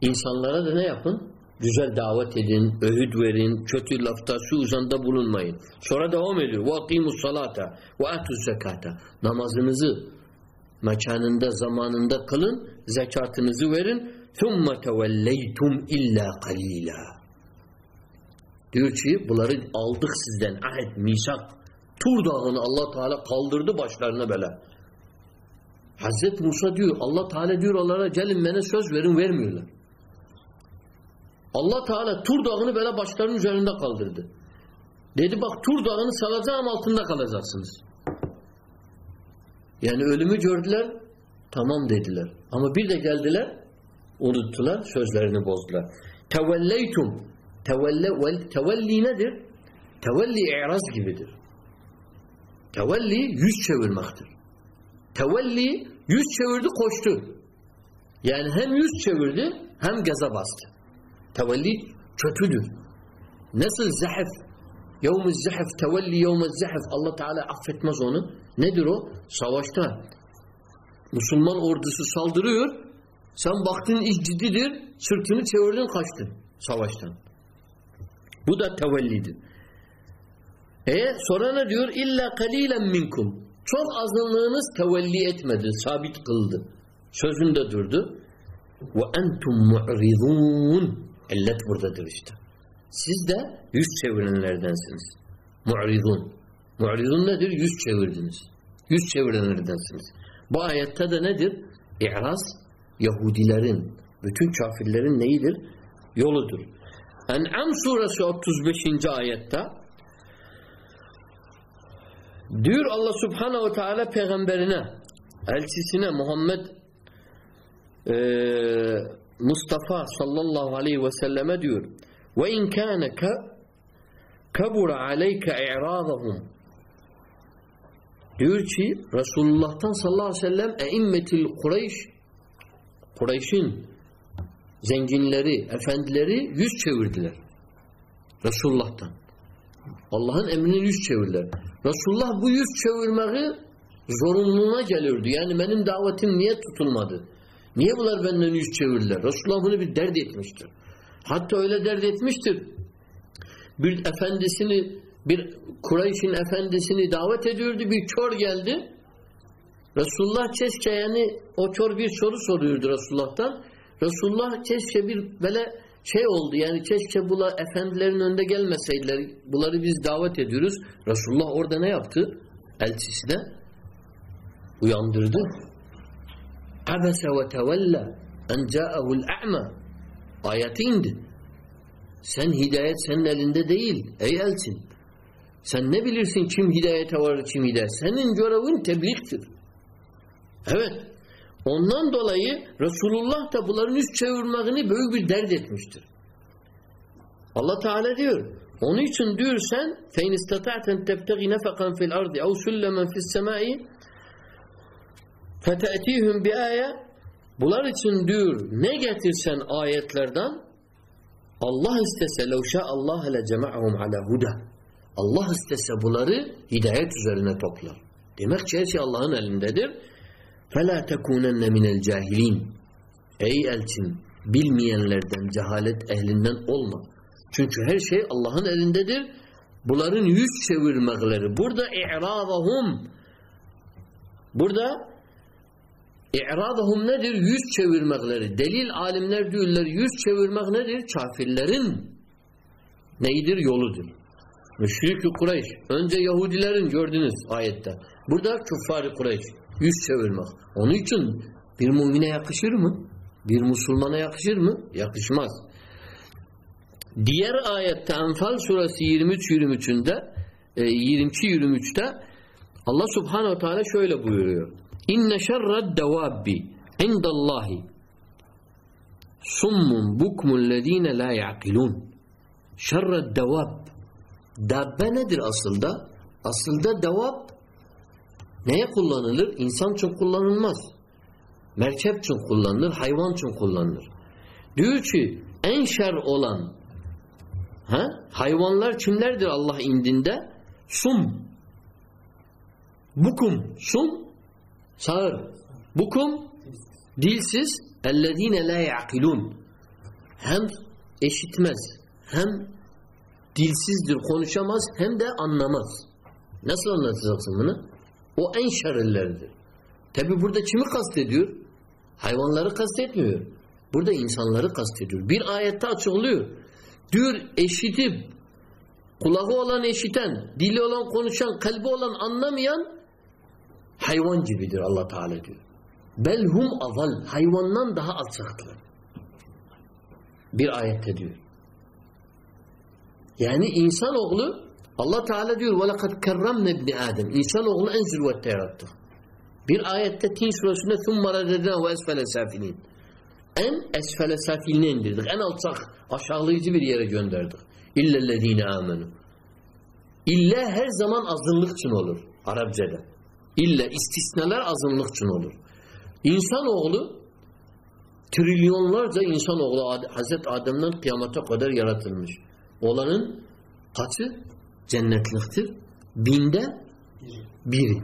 İnsanlara da ne yapın? Güzel davet edin, öğüt verin, kötü lafta, su uzanda bulunmayın. Sonra devam ediyor. وَاقِيمُ الصَّلَاةَ وَاَتُوا الزَّكَاةَ Namazınızı mekanında, zamanında kılın, zekatınızı verin. ثُمَّ تَوَلَّيْتُمْ اِلَّا قَلِيلًا Diyor ki bunları aldık sizden ahet, misak, Tur dağını Allah Teala kaldırdı başlarına böyle. Hazreti Musa diyor Allah Teala diyor onlara gelin bana söz verin vermiyorlar. Allah Teala Tur dağını böyle başlarının üzerinde kaldırdı. Dedi bak Tur dağını salacağım altında kalacaksınız. Yani ölümü gördüler tamam dediler. Ama bir de geldiler unuttular sözlerini bozdular. Tevelleytum tevelle, tevelli nedir? Tevelli i'raz gibidir. Tevelli yüz çevirmektir. Tevelli yüz çevirdi koştu. Yani hem yüz çevirdi hem gaza bastı. Tevelli kötüdür. Nasıl zahf Yevmü zahf tevelli yevmü zahf Allah Teala affetmez onu. Nedir o? Savaşta Müslüman ordusu saldırıyor. Sen baktın iş ciddidir. Sırtını çevirdin kaçtın savaştan. Bu da tevellidir. E sonra ne diyor? İlla kalilen minkum. Çok azınlığınız tevelli etmedi, sabit kıldı. Sözünde durdu. Ve entum mu'ridun. İllet buradadır işte. Siz de yüz çevirenlerdensiniz. Mu'ridun. Mu'ridun nedir? Yüz çevirdiniz. Yüz çevirenlerdensiniz. Bu ayette de nedir? İ'raz Yahudilerin, bütün kafirlerin neyidir? Yoludur. En'am suresi 35. ayette diyor Allah subhanehu ve teala peygamberine elçisine Muhammed e, Mustafa sallallahu aleyhi ve selleme diyor in kâne kabura aleyke i'râdahum diyor ki Resulullah'tan sallallahu aleyhi ve sellem eimmetil Kureyş Kureyş'in zenginleri, efendileri yüz çevirdiler. Resulullah'tan. Allah'ın emrine yüz çevirdiler. Resulullah bu yüz çevirmeyi zorunluluğuna gelirdi. Yani benim davetim niye tutulmadı? Niye bunlar benden yüz çevirdiler? Resulullah bunu bir dert etmiştir. Hatta öyle dert etmiştir. Bir efendisini, bir Kureyş'in efendisini davet ediyordu. Bir kör geldi. Resulullah keşke yani o kör bir soru soruyordu Resulullah'tan. Resulullah keşke bir böyle şey oldu yani keşke bunlar efendilerin önünde gelmeseydiler. Bunları biz davet ediyoruz. Resulullah orada ne yaptı? Elçisine uyandırdı. Abese ve tevella en ca'ahul a'ma ayeti indi. Sen hidayet senin elinde değil ey elçin. Sen ne bilirsin kim hidayete varır kim hidayet. Senin görevin tebliğdir. Evet. Ondan dolayı Resulullah da bunların üst çevirmesini büyük bir dert etmiştir. Allah Teala diyor. Onun için diyor sen فَاِنْ اِسْتَطَعْتَنْ تَبْتَغِ نَفَقًا فِي الْأَرْضِ اَوْ سُلَّمًا فِي السَّمَاءِ فَتَأْتِيهُمْ بِآيَةٍ Bunlar için diyor ne getirsen ayetlerden Allah istese لَوْ شَاءَ اللّٰهَ لَجَمَعَهُمْ عَلَى هُدَى Allah istese bunları hidayet üzerine toplar. Demek ki her şey Allah'ın elindedir. فَلَا تَكُونَنَّ مِنَ الْجَاهِلِينَ Ey elçin bilmeyenlerden, cehalet ehlinden olma. Çünkü her şey Allah'ın elindedir. Bunların yüz çevirmekleri. Burada i'radahum burada i'radahum nedir? Yüz çevirmekleri. Delil alimler diyorlar yüz çevirmek nedir? Kafirlerin neydir? Yoludur. Müşrik-i Kureyş. Önce Yahudilerin gördünüz ayette. Burada küffar-ı Kureyş. Yüz çevirmek. Onun için bir mümine yakışır mı? Bir Müslümana yakışır mı? Yakışmaz. Diğer ayette Enfal suresi 23-23'ünde 22-23'te e, Allah subhanehu teala şöyle buyuruyor. İnne şerred devabbi indallahi summun bukmun lezine la ya'kilun şerred devab dabbe nedir aslında? Aslında devab neye kullanılır? İnsan çok kullanılmaz. Merkep için kullanılır, hayvan için kullanılır. Diyor ki en şer olan ha, hayvanlar kimlerdir Allah indinde? Sum. Bukum. Sum. Sağır. Bukum. Dilsiz. Ellezine la ya'kilun. Hem eşitmez. Hem dilsizdir, konuşamaz hem de anlamaz. Nasıl anlatacaksın bunu? O en şerlileridir. Tabi burada kimi kastediyor? Hayvanları kastetmiyor. Burada insanları kastediyor. Bir ayette açıklıyor. Diyor eşitip kulağı olan eşiten, dili olan konuşan, kalbi olan anlamayan Hayvan gibidir Allah Teala diyor. Belhum azal. Hayvandan daha alçaktır. Bir ayette diyor. Yani insan oğlu Allah Teala diyor وَلَقَدْ كَرَّمْنَ اِبْنِ آدَمْ İnsan oğlu en zirvette yarattık. Bir ayette Tin suresinde ثُمَّ رَدَدَنَا وَاَسْفَلَ سَافِلِينَ En esfele safiline indirdik. En alçak aşağılayıcı bir yere gönderdik. اِلَّا الَّذ۪ينَ آمَنُوا İlla her zaman azınlık için olur Arapçada. İlla istisnalar azınlık için olur. İnsanoğlu trilyonlarca insanoğlu Hazreti Adem'den kıyamata kadar yaratılmış. Olanın kaçı? Cennetliktir. Binde biri.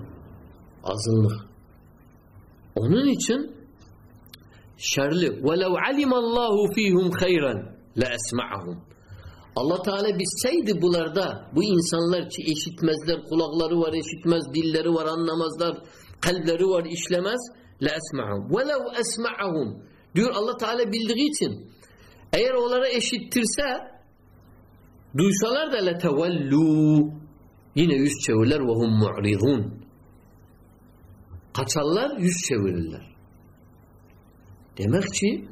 Azınlık. Onun için şerli وَلَوْ عَلِمَ اللّٰهُ ف۪يهُمْ خَيْرًا لَاَسْمَعَهُمْ Allah Teala bilseydi bularda bu insanlar ki eşitmezler, kulakları var eşitmez, dilleri var anlamazlar, kalpleri var işlemez. la esma'hum. Velev esma'hum. Diyor Allah Teala bildiği için eğer onlara eşittirse duysalar da letevellu yine yüz çevirirler ve hum mu'ridun. Kaçarlar yüz çevirirler. Demek ki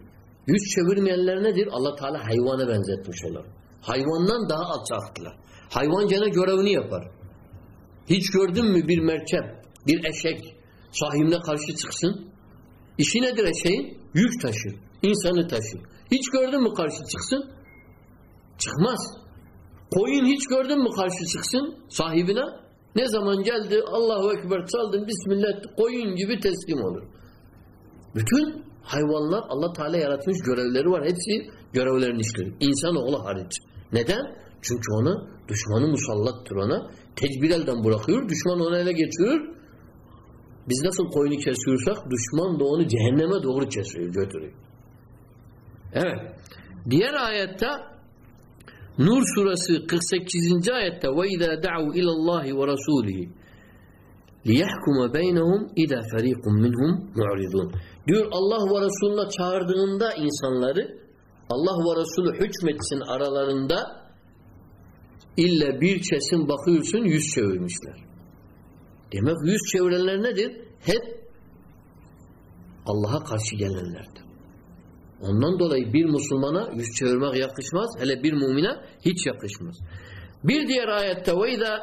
yüz çevirmeyenler nedir? Allah Teala hayvana benzetmiş onlar. Hayvandan daha alçaktılar. Hayvan gene görevini yapar. Hiç gördün mü bir merkep, bir eşek sahibine karşı çıksın? İşi nedir eşeğin? Yük taşır. insanı taşır. Hiç gördün mü karşı çıksın? Çıkmaz. Koyun hiç gördün mü karşı çıksın sahibine? Ne zaman geldi Allahu Ekber çaldın Bismillah koyun gibi teslim olur. Bütün hayvanlar Allah Teala yaratmış görevleri var. Hepsi görevlerini işliyor. İnsanoğlu hariç. Neden? Çünkü onu düşmanı musallattır ona. Tedbir elden bırakıyor. Düşman onu ele geçirir. Biz nasıl koyunu kesiyorsak düşman da onu cehenneme doğru kesiyor, götürüyor. Evet. Diğer ayette Nur suresi 48. ayette ve izâ da'u ilallahi ve rasûlihi liyahkuma beynehum idâ ferîkum minhum mu'ridun. Diyor Allah ve Resulüne çağırdığında insanları Allah ve Resulü hükmetsin aralarında illa bir kesim bakıyorsun yüz çevirmişler. Demek yüz çevirenler nedir? Hep Allah'a karşı gelenlerdir. Ondan dolayı bir Müslümana yüz çevirmek yakışmaz. Hele bir mümine hiç yakışmaz. Bir diğer ayette وَاِذَا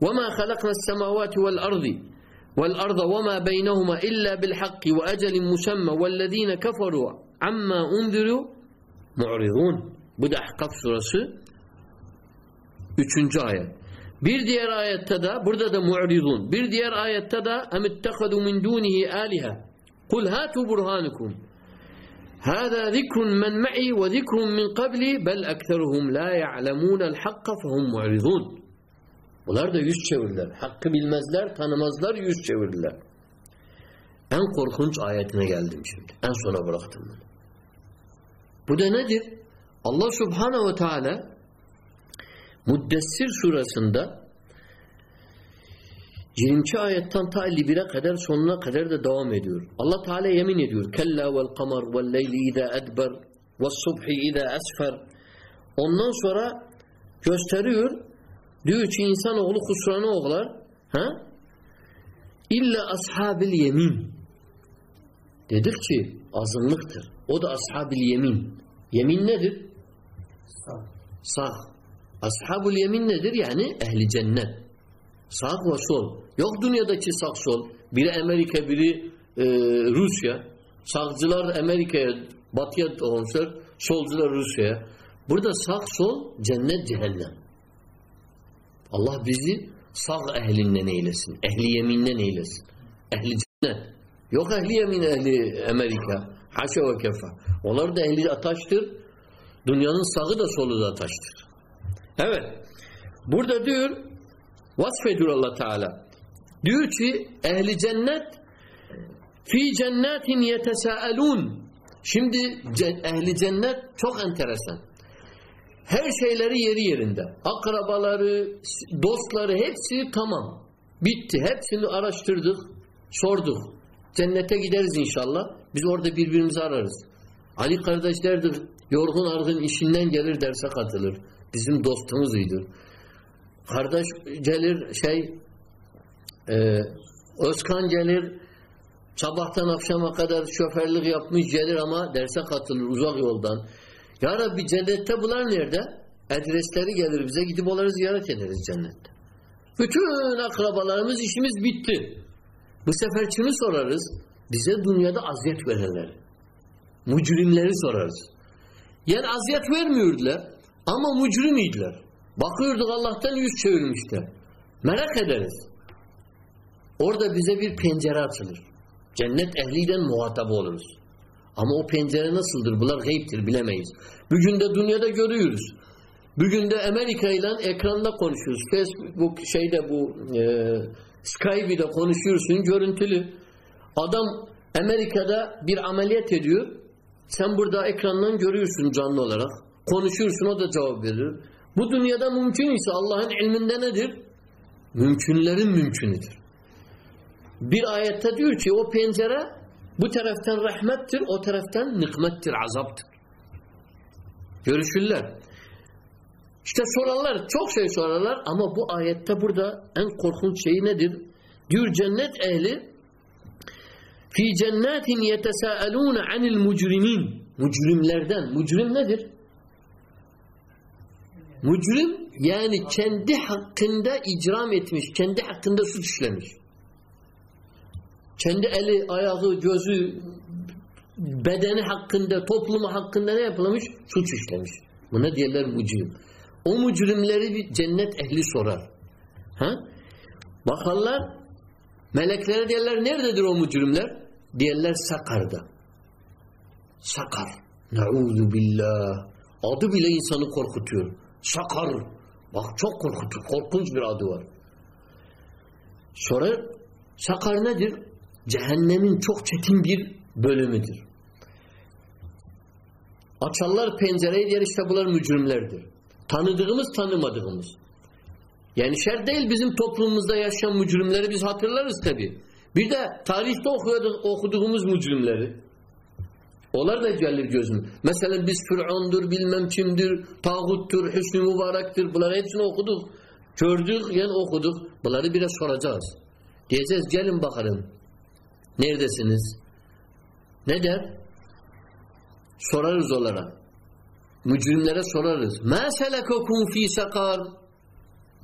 وَمَا خَلَقْنَا السَّمَاوَاتِ وَالْأَرْضِ وَالْأَرْضَ وَمَا بَيْنَهُمَا إِلَّا بِالْحَقِّ وَأَجَلٍ مُسَمَّ وَالَّذ۪ينَ كَفَرُوا عَمَّا اُنْذِرُوا mu'ridun. Bu da Ahkaf surası 3. ayet. Bir diğer ayette de burada da mu'ridun. Bir diğer ayette de emittekadu min dunihi aliha. Kul hatu burhanukum. Hâzâ zikrun men ma'i ve zikrun min qabli bel ekseruhum la ya'lemûnel hakka fehum mu'ridun. Bunlar da yüz çevirdiler. Hakkı bilmezler, tanımazlar, yüz çevirdiler. En korkunç ayetine geldim şimdi. En sona bıraktım bunu. Bu da nedir? Allah Subhanahu ve Teala Muddessir surasında 20. ayetten ta 51'e kadar sonuna kadar da devam ediyor. Allah Teala yemin ediyor. Kella vel kamer vel leyli izâ edber vel subhi izâ esfer. Ondan sonra gösteriyor. Diyor ki insanoğlu kusranı oğlar. Ha? İlla ashabil yemin. Dedik ki azınlıktır. O da ashabil yemin. Yemin nedir? Sağ. Sağ. Ashabul yemin nedir? Yani ehli cennet. Sağ ve sol. Yok dünyadaki sağ sol. Biri Amerika, biri e, Rusya. Sağcılar Amerika'ya, batıya olmuşlar. Solcular Rusya'ya. Burada sağ sol cennet cehennem. Allah bizi sağ ehlinden eylesin. Ehli yeminden eylesin. Ehli cennet. Yok ehli yemin ehli Amerika. Haşa ve kefa. Onlar da ehli ataştır. Dünyanın sağı da solu da ataştır. Evet. Burada diyor vasfediyor Allah Teala. Diyor ki ehli cennet fi cennetin yetesâelûn Şimdi ehli cennet çok enteresan. Her şeyleri yeri yerinde. Akrabaları, dostları hepsi tamam. Bitti. Hepsini araştırdık, sorduk. Cennete gideriz inşallah. Biz orada birbirimizi ararız. Ali kardeş derdi yorgun argın işinden gelir derse katılır. Bizim dostumuzuydu. Kardeş gelir şey e, Özkan gelir sabahtan akşama kadar şoförlük yapmış gelir ama derse katılır uzak yoldan. Ya Rabbi cennette bunlar nerede? Adresleri gelir bize gidip onları ziyaret ederiz cennette. Bütün akrabalarımız işimiz bitti. Bu sefer kimi sorarız? Bize dünyada aziyet verenleri. Mücrimleri sorarız. Yani aziyet vermiyordular. Ama mücrimiydiler. Bakıyorduk Allah'tan yüz çevirmişler. Merak ederiz. Orada bize bir pencere açılır. Cennet ehliyle muhatap oluruz. Ama o pencere nasıldır? Bunlar gayiptir bilemeyiz. Bugün de dünyada görüyoruz. Bugün de Amerika ile ekranda konuşuyoruz. Facebook şeyde bu e, Skype'de konuşuyorsun görüntülü. Adam Amerika'da bir ameliyat ediyor. Sen burada ekrandan görüyorsun canlı olarak. Konuşursun o da cevap verir. Bu dünyada mümkün ise Allah'ın ilminde nedir? Mümkünlerin mümkünüdür. Bir ayette diyor ki o pencere Bu taraftan rahmettir, o taraftan nikmettir, azaptır. Görüşürler. İşte sorarlar, çok şey sorarlar ama bu ayette burada en korkunç şey nedir? Diyor cennet ehli fi cennetin yetesâelûne anil mucrimin mücrimlerden. Mücrim nedir? Mücrim yani kendi hakkında icram etmiş, kendi hakkında suç işlemiş. Kendi eli, ayağı, gözü, bedeni hakkında, toplumu hakkında ne yapılmış? Suç işlemiş. Buna diyorlar mücrim. O mücrimleri bir cennet ehli sorar. Ha? Bakarlar, meleklere diyorlar nerededir o mücrimler? Diyorlar Sakar'da. Sakar. Nauzu billah. Adı bile insanı korkutuyor. Sakar. Bak çok korkutuyor. Korkunç bir adı var. Sonra Sakar nedir? Cehennemin çok çetin bir bölümüdür. Açarlar pencereyi diğer işte bunlar mücrimlerdir. Tanıdığımız tanımadığımız. Yani şer değil bizim toplumumuzda yaşayan mücrimleri biz hatırlarız tabi. Bir de tarihte okuduğumuz mücrimleri. Onlar da gelir gözüm. Mesela biz Fır'an'dır, bilmem kimdir, tağuttur, Hüsnü Mübarek'tir. Bunları hepsini okuduk. Gördük, yani okuduk. Bunları biraz soracağız. Diyeceğiz gelin bakalım. Neredesiniz? Ne der? Sorarız onlara mücrimlere sorarız. Ma selekekum fi sakar?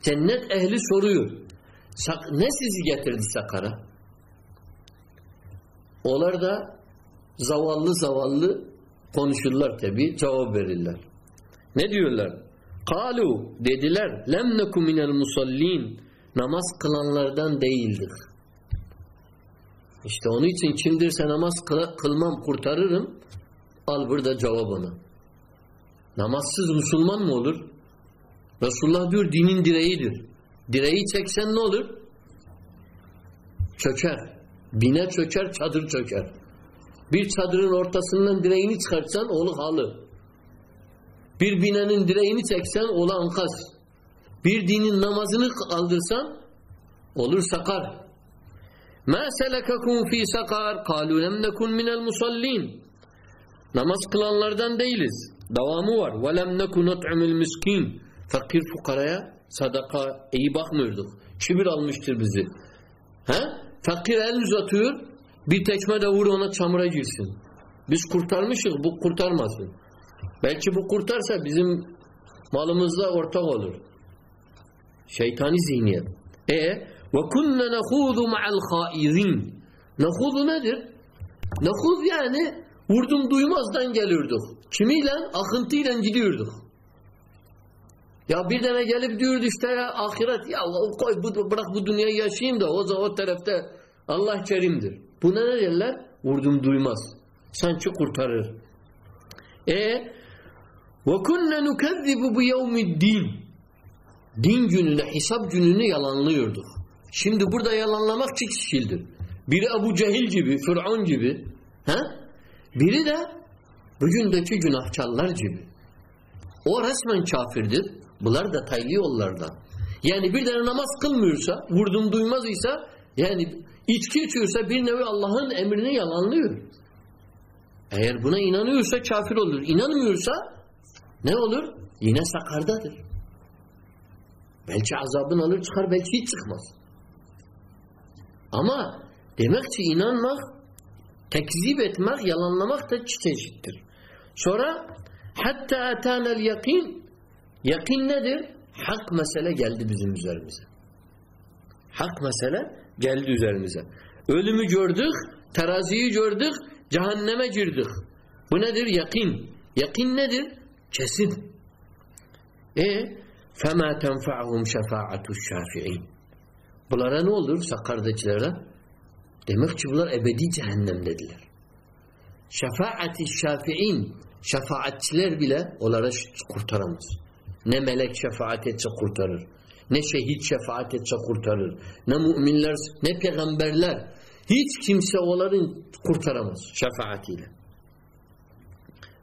Cennet ehli soruyor. Ne sizi getirdi sakara? Onlar da zavallı zavallı konuşurlar tabi, cevap verirler. Ne diyorlar? Kalu dediler lem neku minel musallin namaz kılanlardan değildir. İşte onun için kimdirse namaz kıl kılmam kurtarırım al burada cevabını. Namazsız Müslüman mı olur? Resulullah diyor dinin direğidir. Direği çeksen ne olur? Çöker. Bine çöker, çadır çöker. Bir çadırın ortasından direğini çıkartsan oğlu halı. Bir binanın direğini çeksen oğlu ankaz. Bir dinin namazını aldırsan olur sakar. مَا سَلَكَكُمْ ف۪ي سَقَارٍ قَالُوا لَمْ نَكُنْ مِنَ الْمُصَلِّينَ Namaz kılanlardan değiliz. Devamı var. وَلَمْ نَكُنْ نَطْعُمِ الْمِسْكِينَ Fakir fukaraya sadaka iyi bakmıyorduk. Kibir almıştır bizi. He? Fakir el uzatıyor, bir tekme de vur ona çamura girsin. Biz kurtarmışız, bu kurtarmasın. Belki bu kurtarsa bizim malımızda ortak olur. Şeytani zihniyet. E ve kunne nehudu ma'al haizin. Nehudu nedir? Nehud yani vurdum duymazdan geliyorduk. Kimiyle? Akıntıyla gidiyorduk. Ya bir tane gelip diyordu işte ya ahiret ya koy bu, bırak bu dünyayı yaşayayım da o zaman o tarafta Allah kerimdir. Buna ne derler? Vurdum duymaz. Sanki kurtarır. E ve kunne nukezzibu bu yevmiddin. Din gününe, hesap gününü yalanlıyorduk. Şimdi burada yalanlamak çok kişildir. Biri Ebu Cehil gibi, Fır'un gibi. He? Biri de bugündeki günahkarlar gibi. O resmen kafirdir. Bunlar da taylı yollarda. Yani bir tane namaz kılmıyorsa, vurdum duymaz ise yani içki içiyorsa bir nevi Allah'ın emrini yalanlıyor. Eğer buna inanıyorsa kafir olur. İnanmıyorsa ne olur? Yine sakardadır. Belki azabın alır çıkar, belki hiç çıkmaz. Ama demek ki inanmak, tekzip etmek, yalanlamak da çeşittir. Sonra hatta atanel yakin yakin nedir? Hak mesele geldi bizim üzerimize. Hak mesele geldi üzerimize. Ölümü gördük, teraziyi gördük, cehenneme girdik. Bu nedir? Yakin. Yakin nedir? Kesin. E فَمَا تَنْفَعُهُمْ شَفَاعَةُ الشَّافِعِينَ Bunlara ne olur sakardakilere? Demek ki bunlar ebedi cehennemdediler. Şefaati şafi'in şefaatçiler bile onlara kurtaramaz. Ne melek şefaat etse kurtarır. Ne şehit şefaat etse kurtarır. Ne müminler, ne peygamberler. Hiç kimse onların kurtaramaz şefaatiyle.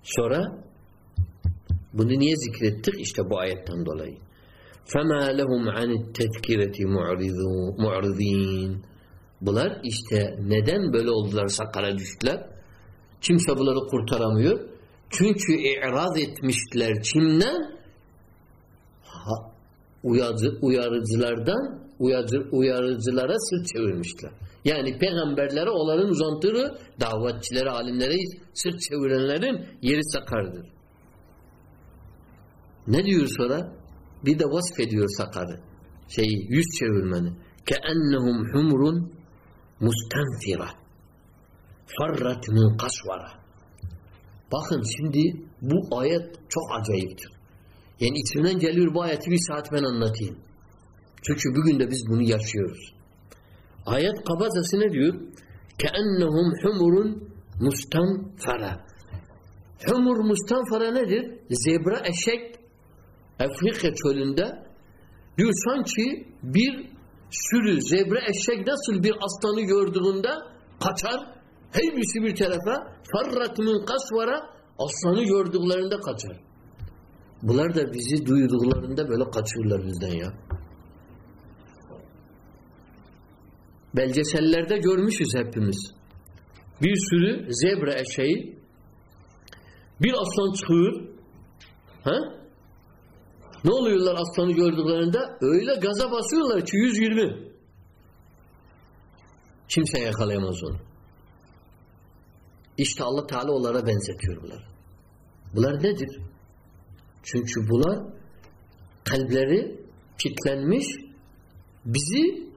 Sonra bunu niye zikrettik? İşte bu ayetten dolayı. فَمَا لَهُمْ عَنِ التَّذْكِرَةِ مُعْرِضِينَ Bunlar işte neden böyle oldular sakara düştüler? Kimse bunları kurtaramıyor. Çünkü iraz etmişler kimden? Ha, uyarıcı, uyarıcılardan uyarıcı, uyarıcılara sırt çevirmişler. Yani peygamberlere onların uzantılı davetçilere, alimlere sırt çevirenlerin yeri sakardır. Ne diyor sonra? Bir de vasf ediyor sakarı. Şeyi, yüz çevirmeni. كَأَنَّهُمْ humrun mustanfira Farrat munkasvara. Bakın şimdi bu ayet çok acayiptir. Yani içimden geliyor bu ayeti bir saat ben anlatayım. Çünkü bugün de biz bunu yaşıyoruz. Ayet kabacası ne diyor? Keennehum humurun mustanfara. Humur mustanfara nedir? Zebra eşek Afrika çölünde diyor sanki bir sürü zebra eşek nasıl bir aslanı gördüğünde kaçar Hepsi bir tarafa farrat min kasvara aslanı gördüklerinde kaçar. Bunlar da bizi duyduklarında böyle kaçırırlar bizden ya. Belgesellerde görmüşüz hepimiz. Bir sürü zebra eşeği bir aslan çıkıyor. Ha? Ne oluyorlar aslanı gördüklerinde? Öyle gaza basıyorlar ki 120. Kimse yakalayamaz onu. İşte Allah Teala onlara benzetiyor bunlar. Bunlar nedir? Çünkü bunlar kalpleri kitlenmiş bizi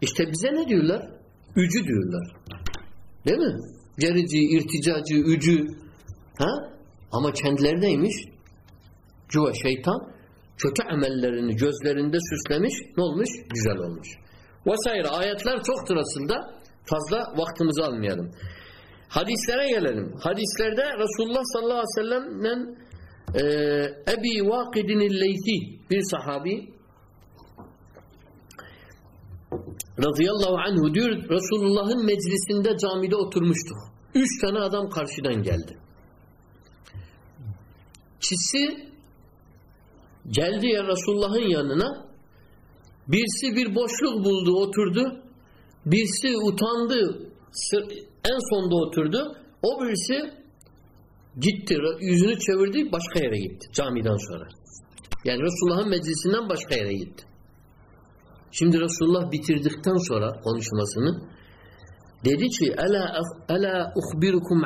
işte bize ne diyorlar? Ücü diyorlar. Değil mi? Gerici, irticacı, ücü. Ha? Ama kendileri neymiş? Cuva şeytan kötü amellerini gözlerinde süslemiş, ne olmuş? Güzel olmuş. Vesaire ayetler çoktur aslında. Fazla vaktimizi almayalım. Hadislere gelelim. Hadislerde Resulullah sallallahu aleyhi ve sellem'den e, Ebi Vakidin Leythi bir sahabi radıyallahu anhu diyor Resulullah'ın meclisinde camide oturmuştuk. Üç tane adam karşıdan geldi. Çisi Geldi ya Resulullah'ın yanına birisi bir boşluk buldu oturdu. Birisi utandı en sonda oturdu. O birisi gitti yüzünü çevirdi başka yere gitti camiden sonra. Yani Resulullah'ın meclisinden başka yere gitti. Şimdi Resulullah bitirdikten sonra konuşmasını dedi ki ela ela uhbirukum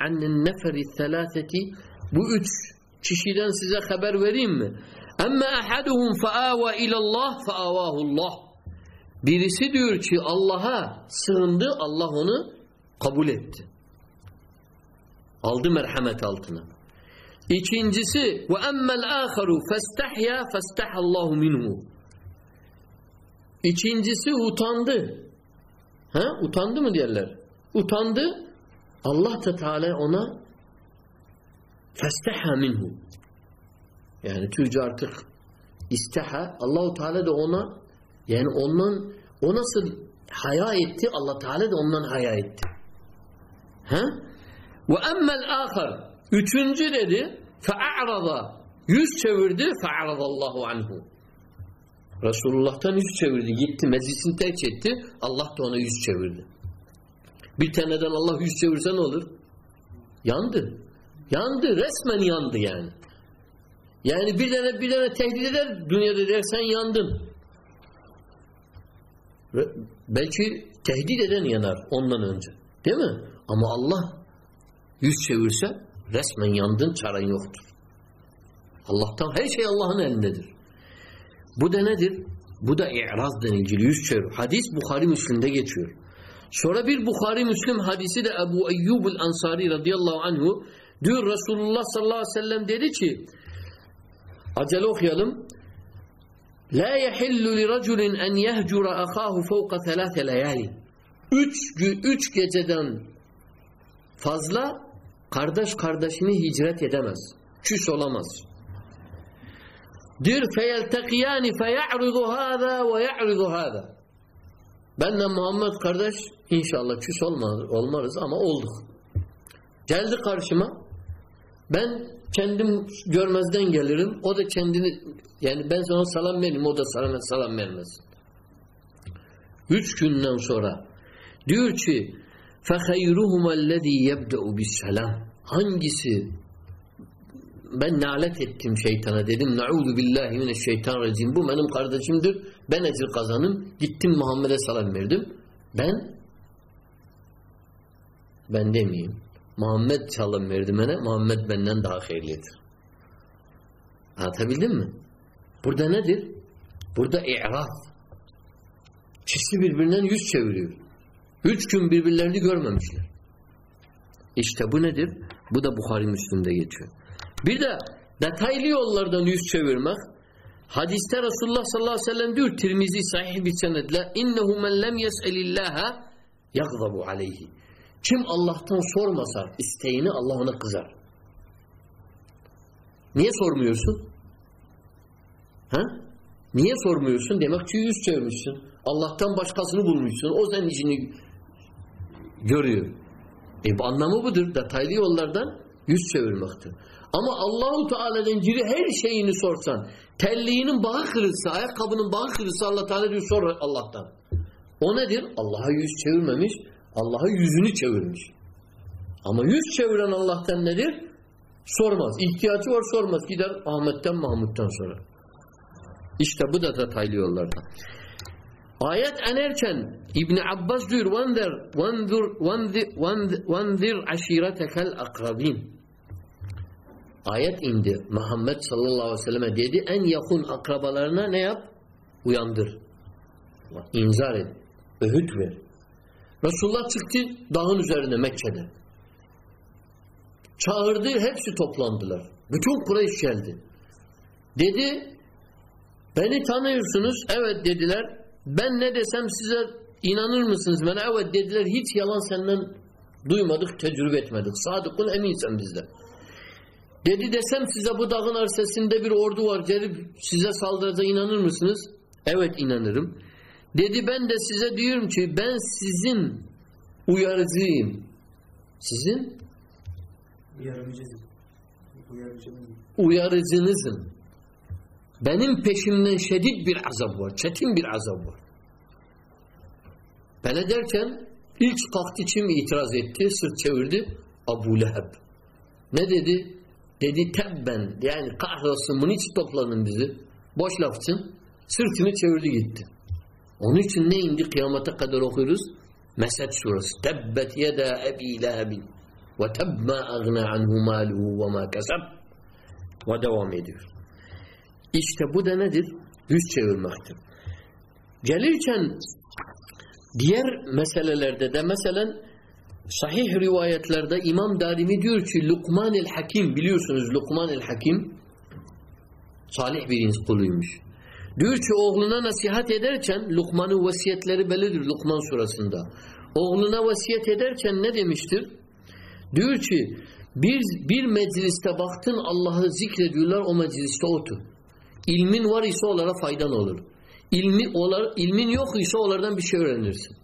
an neferi selaseti bu üç kişiden size haber vereyim mi? Emme ahaduhum faawa ilallah faavahullah. Birisi diyor ki Allah'a sığındı, Allah onu kabul etti. Aldı merhamet altına. İkincisi ve emmel aharu festahya festahallahu minhu. İkincisi utandı. Ha? Utandı mı diyorlar? Utandı. Allah Teala ona festeha minhu. Yani Türkçe artık isteha Allahu Teala da ona yani ondan o nasıl haya etti Allah Teala da ondan haya etti. Ha? Ve emmel ahar üçüncü dedi fe'a'rada yüz çevirdi fe'aradallahu anhu. Resulullah'tan yüz çevirdi. Gitti meclisini terk etti. Allah da ona yüz çevirdi. Bir taneden Allah yüz çevirse ne olur? Yandı. Yandı. Resmen yandı yani. Yani bir tane bir tane tehdit eder dünyada dersen yandın. Belki tehdit eden yanar ondan önce. Değil mi? Ama Allah yüz çevirse resmen yandın çaren yoktur. Allah'tan her şey Allah'ın elindedir. Bu da nedir? Bu da i'razdan ilgili yüz çevir. Hadis Bukhari Müslim'de geçiyor. Sonra bir Bukhari Müslim hadisi de Ebu Eyyub el-Ansari radıyallahu anhu diyor Resulullah sallallahu aleyhi ve sellem dedi ki acele okuyalım La yehillu li raculin en yehcura ahahu fawqa thalatha layali. Üç, üç geceden fazla kardeş kardeşini hicret edemez. Küs olamaz. Dir feyeltekiyani feya'ridu hâzâ ve ya'ridu hâzâ. Benle Muhammed kardeş inşallah küs olmaz, olmarız ama olduk. Geldi karşıma. Ben kendim görmezden gelirim. O da kendini yani ben sana salam veririm. O da sana salam vermez. Üç günden sonra Diyor ki فَخَيْرُهُمَ الَّذ۪ي يَبْدَعُ بِالسَّلَامِ Hangisi ben nalet ettim şeytana dedim Nauzu billahi mineşşeytanirracim. Bu benim kardeşimdir. Ben ecir kazanım. Gittim Muhammed'e salam verdim. Ben ben demeyeyim. Muhammed salam verdi bana. Muhammed benden daha hayırlıdır. Anlatabildim mi? Burada nedir? Burada i'raf. İkisi birbirinden yüz çeviriyor. Üç gün birbirlerini görmemişler. İşte bu nedir? Bu da Bukhari Müslüm'de geçiyor. Bir de detaylı yollardan yüz çevirmek. Hadiste Resulullah sallallahu aleyhi ve sellem diyor Tirmizi sahih bir senedle innehu men lem yes'elillaha yagzabu aleyhi. Kim Allah'tan sormasa isteğini Allah ona kızar. Niye sormuyorsun? Ha? Niye sormuyorsun? Demek ki yüz çevirmişsin. Allah'tan başkasını bulmuşsun. O senin görüyor. E bu anlamı budur. Detaylı yollardan yüz çevirmektir. Ama Allahu Teala'dan giri her şeyini sorsan, telliğinin bağı kırılsa, ayakkabının bağı kırılsa Allah Teala diyor sor Allah'tan. O nedir? Allah'a yüz çevirmemiş, Allah'a yüzünü çevirmiş. Ama yüz çeviren Allah'tan nedir? Sormaz. İhtiyacı var sormaz. Gider Ahmet'ten Mahmut'tan sonra. İşte bu da detaylı yollardan. Ayet enerken İbn Abbas diyor "Vanzir vanzur vanzir vanzir aşiretekel akrabin." Ayet indi. Muhammed sallallahu aleyhi ve selleme dedi en yakın akrabalarına ne yap? Uyandır. İnzar et. Öğüt ver. Resulullah çıktı dağın üzerine Mekke'de. Çağırdı hepsi toplandılar. Bütün Kureyş geldi. Dedi beni tanıyorsunuz. Evet dediler. Ben ne desem size inanır mısınız bana? Evet dediler. Hiç yalan senden duymadık, tecrübe etmedik. Sadıkun eminsen bizde. Dedi desem size bu dağın arsasında bir ordu var. Gelip size saldıracak inanır mısınız? Evet inanırım. Dedi ben de size diyorum ki ben sizin uyarıcıyım. Sizin? Uyarıcınızım. Benim peşimden şedid bir azap var. Çetin bir azap var. Böyle derken ilk kalktı kim itiraz etti? Sırt çevirdi. Abu Leheb. Ne dedi? Dedi tebben yani kahrolsun bunu hiç topladın bizi. Boş lafçın. Sırtını çevirdi gitti. Onun için ne indi kıyamete kadar okuyoruz? Mesed suresi. Tebbet yeda ebi lehebin ve teb ma agna anhu maluhu ve ma keseb ve devam ediyor. İşte bu da nedir? Yüz çevirmektir. Gelirken diğer meselelerde de mesela sahih rivayetlerde İmam Darimi diyor ki Lukman el Hakim biliyorsunuz Lukman el Hakim salih bir ins kuluymuş. Diyor ki oğluna nasihat ederken Lukman'ın vasiyetleri bellidir Lukman surasında. Oğluna vasiyet ederken ne demiştir? Diyor ki bir, bir mecliste baktın Allah'ı zikrediyorlar o mecliste otur. İlmin var ise onlara faydan olur. İlmi, olar, ilmin yok ise onlardan bir şey öğrenirsin.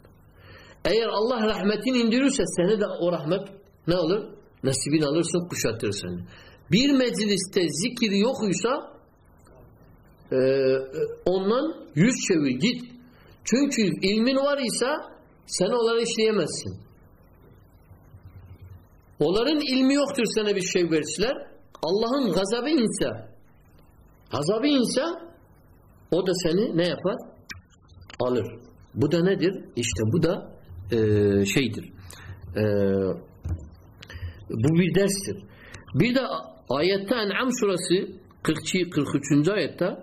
Eğer Allah rahmetini indirirse seni de o rahmet ne olur? Nasibini alırsın kuşatır seni. Bir mecliste zikir yokuysa e, ondan yüz çevir git. Çünkü ilmin var ise sen onları işleyemezsin. Onların ilmi yoktur sana bir şey verseler. Allah'ın gazabı inse Gazabı insan o da seni ne yapar? Alır. Bu da nedir? İşte bu da e, şeydir. E, bu bir derstir. Bir de ayette En'am suresi 42 43. ayette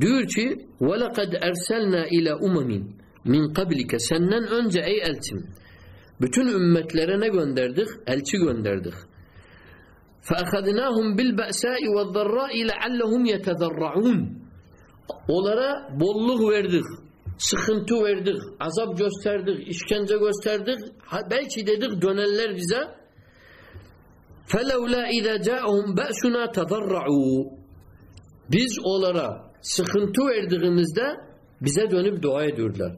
diyor ki: "Ve lekad erselna ila umemin min qablike senden önce ey elçim bütün ümmetlere ne gönderdik? Elçi gönderdik. فَأَخَذْنَاهُمْ بِالْبَأْسَاءِ وَالضَّرَّاءِ لَعَلَّهُمْ يَتَذَرَّعُونَ Onlara bolluk verdik, sıkıntı verdik, azap gösterdik, işkence gösterdik. Belki dedik dönerler bize. فَلَوْلَا اِذَا جَاءُهُمْ بَأْسُنَا تَذَرَّعُوا Biz onlara sıkıntı verdiğimizde bize dönüp dua ediyorlar.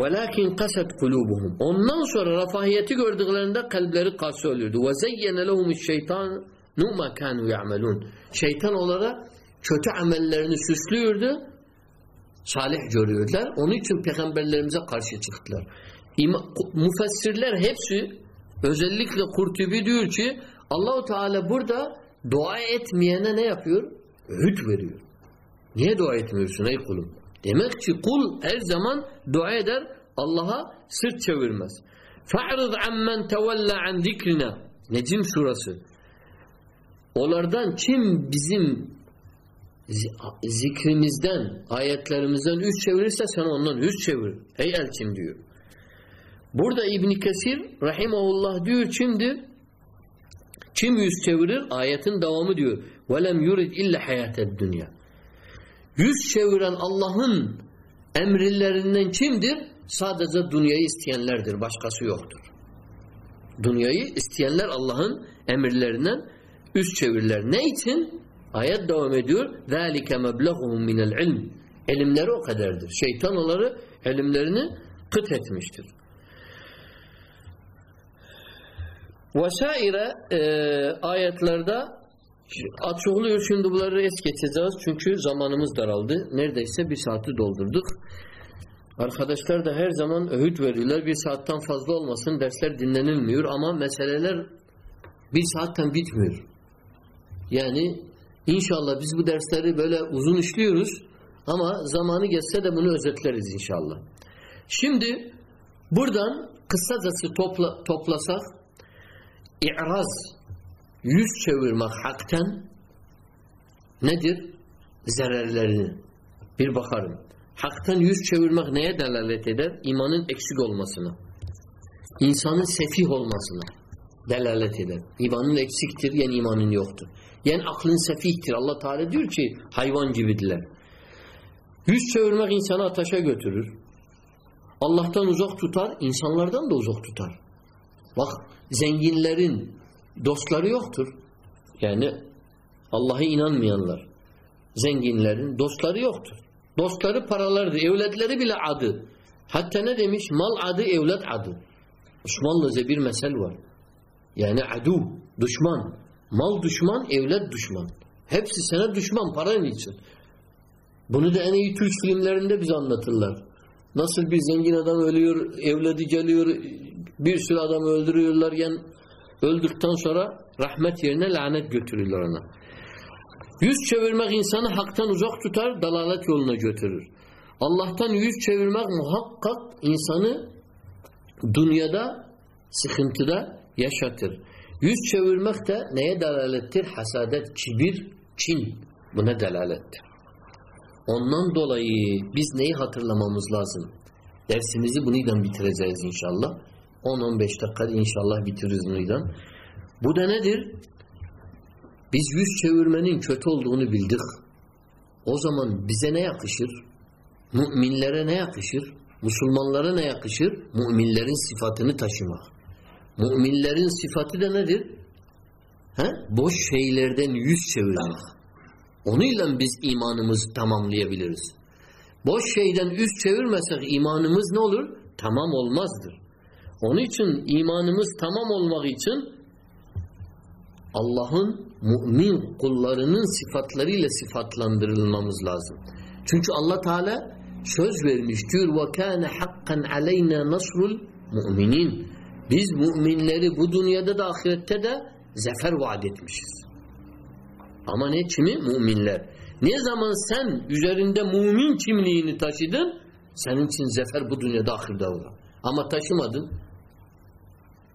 وَلَاكِنْ قَسَتْ قُلُوبُهُمْ Ondan sonra rafahiyeti gördüklerinde kalpleri kası oluyordu. وَزَيَّنَ لَهُمُ الشَّيْطَانُ مَا كَانُوا يَعْمَلُونَ Şeytan olarak kötü amellerini süslüyordu. Salih görüyordular. Onun için peygamberlerimize karşı çıktılar. İma, müfessirler hepsi özellikle Kurtubi diyor ki Allahu Teala burada dua etmeyene ne yapıyor? Öğüt veriyor. Niye dua etmiyorsun ey kulum? Demek ki kul her zaman dua eder Allah'a sırt çevirmez. Fa'rız ammen tevella an zikrina. Necim surası. Onlardan kim bizim zikrimizden, ayetlerimizden üç çevirirse sen ondan üç çevir. Ey elçim diyor. Burada İbn Kesir rahimehullah diyor şimdi kim yüz çevirir? Ayetin devamı diyor. Velem yurid illa hayated dünya. Yüz çeviren Allah'ın emrillerinden kimdir? Sadece dünyayı isteyenlerdir. Başkası yoktur. Dünyayı isteyenler Allah'ın emirlerinden üst çevirirler. Ne için? Ayet devam ediyor. ذَٰلِكَ مَبْلَغُهُمْ مِنَ الْعِلْمِ Elimleri o kadardır. Şeytan onları elimlerini kıt etmiştir. Vesaire e, ayetlerde açıklıyor. Şimdi bunları es geçeceğiz. Çünkü zamanımız daraldı. Neredeyse bir saati doldurduk. Arkadaşlar da her zaman öğüt veriyorlar. Bir saatten fazla olmasın. Dersler dinlenilmiyor. Ama meseleler bir saatten bitmiyor. Yani inşallah biz bu dersleri böyle uzun işliyoruz. Ama zamanı geçse de bunu özetleriz inşallah. Şimdi buradan kısacası topla, toplasak İ'raz yüz çevirmek haktan nedir? Zererlerini. Bir bakarım. Haktan yüz çevirmek neye delalet eder? İmanın eksik olmasına. İnsanın sefih olmasına delalet eder. İmanın eksiktir, yani imanın yoktur. Yani aklın sefihtir. Allah Teala diyor ki hayvan gibidiler. Yüz çevirmek insanı ateşe götürür. Allah'tan uzak tutar, insanlardan da uzak tutar. Bak zenginlerin dostları yoktur. Yani Allah'a inanmayanlar. Zenginlerin dostları yoktur. Dostları paralardır. Evletleri bile adı. Hatta ne demiş? Mal adı, evlet adı. Osmanlıca bir mesel var. Yani adu, düşman. Mal düşman, evlet düşman. Hepsi sana düşman paran için. Bunu da en iyi Türk filmlerinde bize anlatırlar. Nasıl bir zengin adam ölüyor, evledi geliyor, bir sürü adam öldürüyorlar. Yani öldükten sonra rahmet yerine lanet götürürler ona. Yüz çevirmek insanı haktan uzak tutar, dalalet yoluna götürür. Allah'tan yüz çevirmek muhakkak insanı dünyada sıkıntıda yaşatır. Yüz çevirmek de neye delalettir? Hasadet, kibir, kin. Buna delalettir. Ondan dolayı biz neyi hatırlamamız lazım? Dersimizi bununla bitireceğiz inşallah. 10-15 dakika inşallah bitiririz bununla. Bu da nedir? Biz yüz çevirmenin kötü olduğunu bildik. O zaman bize ne yakışır? Müminlere ne yakışır? Müslümanlara ne yakışır? Müminlerin sıfatını taşımak. Müminlerin sıfatı da nedir? He? Boş şeylerden yüz çevirmek. Onunla biz imanımızı tamamlayabiliriz. Boş şeyden yüz çevirmesek imanımız ne olur? Tamam olmazdır. Onun için imanımız tamam olmak için Allah'ın mümin kullarının sıfatlarıyla sıfatlandırılmamız lazım. Çünkü Allah Teala söz vermiş diyor ve kana hakkan aleyna nasrul müminin. Biz müminleri bu dünyada da ahirette de zafer vaat etmişiz. Ama ne kimi? Müminler. Ne zaman sen üzerinde mümin kimliğini taşıdın senin için zafer bu dünyada ahirde olur. Ama taşımadın.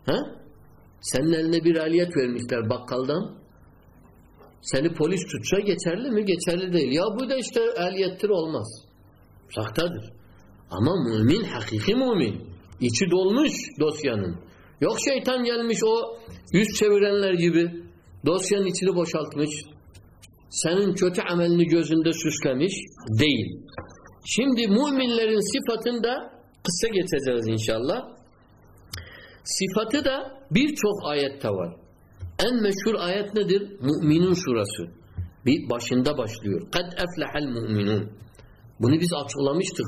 He? Senin eline bir aliyet vermişler bakkaldan. Seni polis tutsa geçerli mi? Geçerli değil. Ya bu da işte ehliyettir olmaz. Saktadır. Ama mümin, hakiki mümin. İçi dolmuş dosyanın. Yok şeytan gelmiş o yüz çevirenler gibi dosyanın içini boşaltmış. Senin kötü amelini gözünde süslemiş. Değil. Şimdi müminlerin sıfatında kısa geçeceğiz inşallah. Sıfatı da birçok ayette var. En meşhur ayet nedir? Müminun surası. Bir başında başlıyor. Kad eflehel mu'minun. Bunu biz açıklamıştık.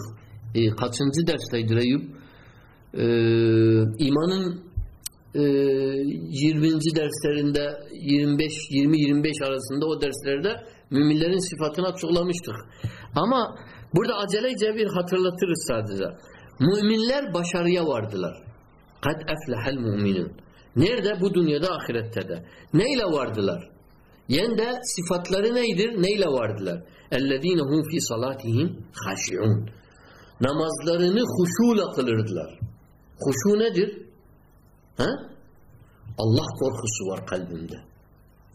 E, kaçıncı dersteydi Eyüp? E, imanın e, 20. derslerinde 25 20-25 arasında o derslerde müminlerin sıfatını açıklamıştık. Ama burada acelece bir hatırlatırız sadece. Müminler başarıya vardılar. Kad eflehel mu'minun. Nerede? Bu dünyada ahirette de. Neyle vardılar? Yen de sıfatları neydir? Neyle vardılar? اَلَّذ۪ينَ هُمْ ف۪ي صَلَاتِهِمْ خَاشِعُونَ Namazlarını huşuyla kılırdılar. Huşu nedir? Ha? Allah korkusu var kalbinde.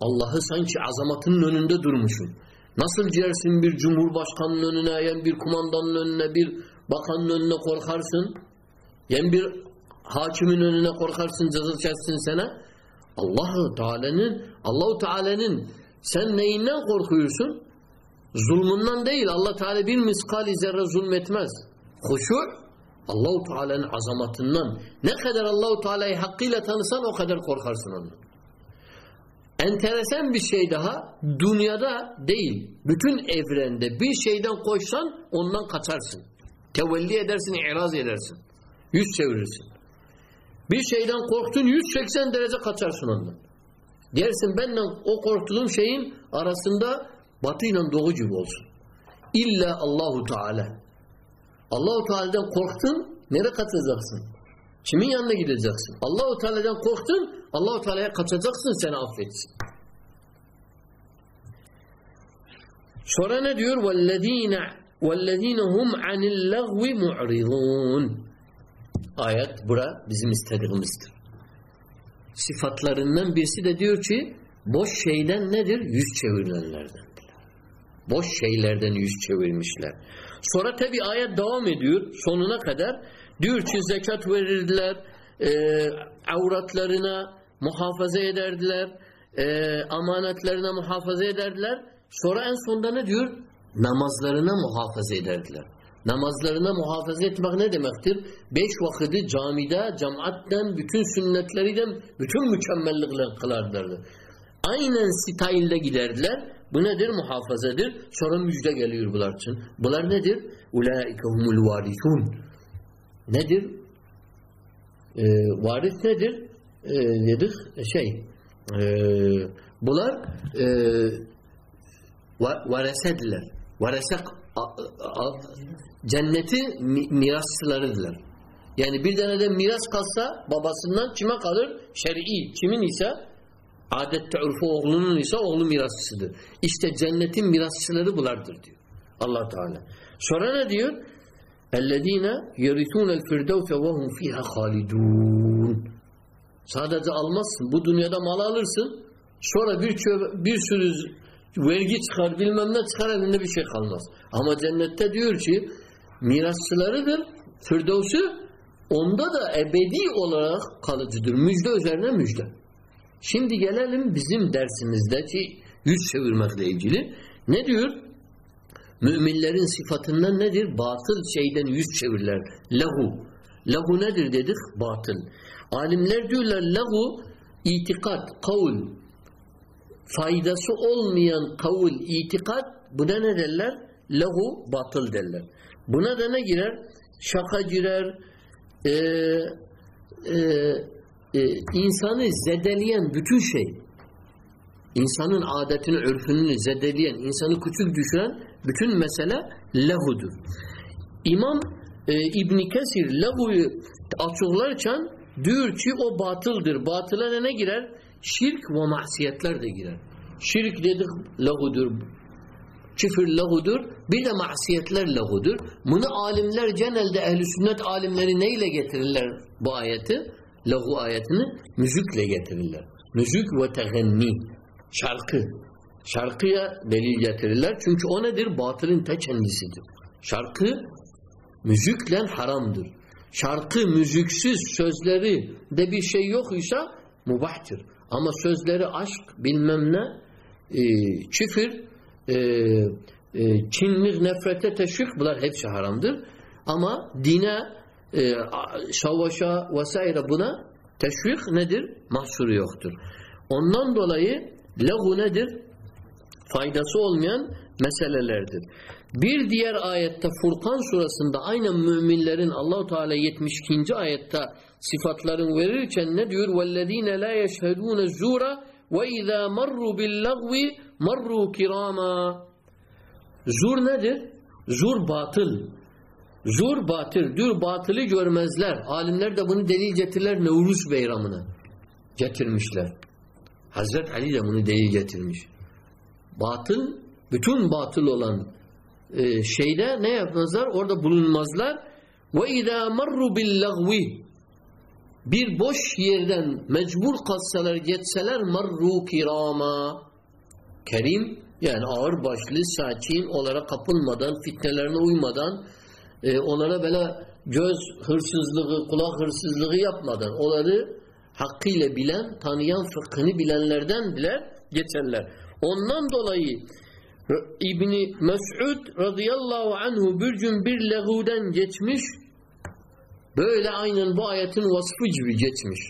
Allah'ı sanki azamatının önünde durmuşsun. Nasıl girersin bir cumhurbaşkanının önüne, yen bir kumandanın önüne, bir bakanın önüne korkarsın? Yen bir hakimin önüne korkarsın, ceza kessin sana? Allah-u Teala'nın Allahu Teala'nın sen neyinden korkuyorsun? Zulmünden değil. Allah Teala bir miskali zerre zulmetmez. Huşu Allahu Teala'nın azamatından. Ne kadar Allahu Teala'yı hakkıyla tanısan o kadar korkarsın ondan. Enteresan bir şey daha dünyada değil. Bütün evrende bir şeyden koşsan ondan kaçarsın. Tevelli edersin, iraz edersin. Yüz çevirirsin. Bir şeyden korktun 180 derece kaçarsın ondan. Dersin benden o korktuğum şeyin arasında batı ile doğu gibi olsun. İlla Allahu Teala. Allahu Teala'dan korktun, nereye kaçacaksın? Kimin yanına gideceksin? Allahu Teala'dan korktun, Allahu Teala'ya kaçacaksın seni affetsin. Sonra ne diyor? وَالَّذ۪ينَ وَالَّذ۪ينَ هُمْ عَنِ اللَّغْوِ مُعْرِضُونَ Ayet bura bizim istediğimizdir. Sıfatlarından birisi de diyor ki boş şeyden nedir? Yüz çevirilenlerden. Boş şeylerden yüz çevirmişler. Sonra tabi ayet devam ediyor sonuna kadar. Diyor ki zekat verirdiler, e, avratlarına muhafaza ederdiler, e, amanetlerine muhafaza ederdiler. Sonra en sonunda ne diyor? Namazlarına muhafaza ederdiler. Namazlarına muhafaza etmek ne demektir? Beş vakiti camide, cemaatten, bütün sünnetleriden, bütün mükemmellikler kılarlardı. Aynen sitayilde giderdiler. Bu nedir? Muhafazadır. Sonra müjde geliyor bunlar için. Bunlar nedir? Ulaike humul varithun. Nedir? Ee, varis nedir? Ee, dedik şey e, bunlar e, varesediler. Varese cenneti mirasçılarıdırlar. Yani bir tane de miras kalsa babasından kime kalır? Şer'i. Kimin ise adette urfu oğlunun ise oğlu mirasçısıdır. İşte cennetin mirasçıları bulardır diyor. Allah Teala. Sonra ne diyor? اَلَّذ۪ينَ يَرِثُونَ الْفِرْدَوْسَ وَهُمْ ف۪يهَا خَالِدُونَ Sadece almazsın. Bu dünyada mal alırsın. Sonra bir, bir sürü vergi çıkar bilmem ne çıkar elinde bir şey kalmaz. Ama cennette diyor ki mirasçılarıdır. Firdevs'ü onda da ebedi olarak kalıcıdır. Müjde üzerine müjde. Şimdi gelelim bizim dersimizdeki yüz çevirmekle ilgili. Ne diyor? Müminlerin sıfatından nedir? Batıl şeyden yüz çevirirler. Lehu. Lehu nedir dedik? Batıl. Alimler diyorlar lehu itikat, kavul, faydası olmayan kavul, itikat buna ne derler? Lehu batıl derler. Buna da ne girer? Şaka girer, e, e, e, insanı zedeleyen bütün şey, insanın adetini, örfünü zedeleyen, insanı küçük düşüren bütün mesele lehudur. İmam e, İbn Kesir lehuyu açıklarken diyor ki o batıldır. Batıla ne girer? Şirk ve masiyetler de girer. Şirk dedik lehudur. Küfür lehudur. Bir de masiyetler lehudur. Bunu alimler genelde ehli sünnet alimleri neyle getirirler bu ayeti? Lehu ayetini müzikle getirirler. Müzik ve tegenni. Şarkı. Şarkıya delil getirirler. Çünkü o nedir? Batılın ta kendisidir. Şarkı müzikle haramdır. Şarkı müziksiz sözleri de bir şey yok ise mubahtır. Ama sözleri aşk bilmem ne e, küfür e, e, kinlik, nefrete teşvik bunlar hepsi haramdır. Ama dine e, savaşa vesaire buna teşvik nedir? Mahsuru yoktur. Ondan dolayı lehu nedir? Faydası olmayan meselelerdir. Bir diğer ayette Furkan surasında aynen müminlerin Allahu Teala 72. ayette sıfatlarını verirken ne diyor? وَالَّذ۪ينَ لَا يَشْهَدُونَ الزُّورَ وَاِذَا مَرُّوا بِاللَّغْوِ مَرُّوا كِرَامًا Zur nedir? Zur batıl. Zur batıl, dür batılı görmezler. Alimler de bunu delil getirirler Nevruz Beyramı'na. Getirmişler. Hazret Ali de bunu delil getirmiş. Batıl, bütün batıl olan e, şeyde ne yapmazlar? Orada bulunmazlar. Ve izâ marru billagvi bir boş yerden mecbur kalsalar geçseler marru kirama kerim yani ağır başlı sakin olarak kapılmadan fitnelerine uymadan e, onlara böyle göz hırsızlığı kulak hırsızlığı yapmadan onları hakkıyla bilen tanıyan fıkhını bilenlerden bile geçerler. Ondan dolayı İbni Mes'ud radıyallahu anhu bir gün bir lehuden geçmiş Böyle aynen bu ayetin vasfı gibi geçmiş.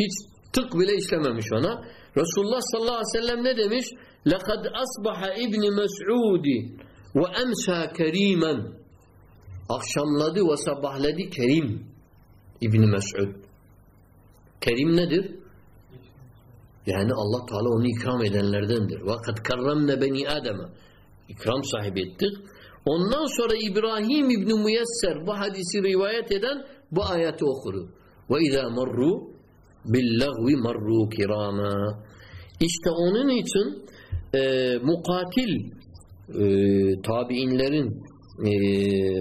Hiç tık bile işlememiş ona. Resulullah sallallahu aleyhi ve sellem ne demiş? لَقَدْ أَصْبَحَ اِبْنِ مَسْعُودِ وَاَمْسَى كَر۪يمًا Akşamladı ve sabahladı Kerim İbni Mes'ud. Kerim nedir? Yani Allah Teala onu ikram edenlerdendir. وَقَدْ كَرَّمْنَ beni Adem'e İkram sahibi ettik. Ondan sonra İbrahim İbni Müyesser bu hadisi rivayet eden bu ayeti okuru. Ve izâ marru billagvi marru kirama. İşte onun için e, mukatil e, tabiinlerin e,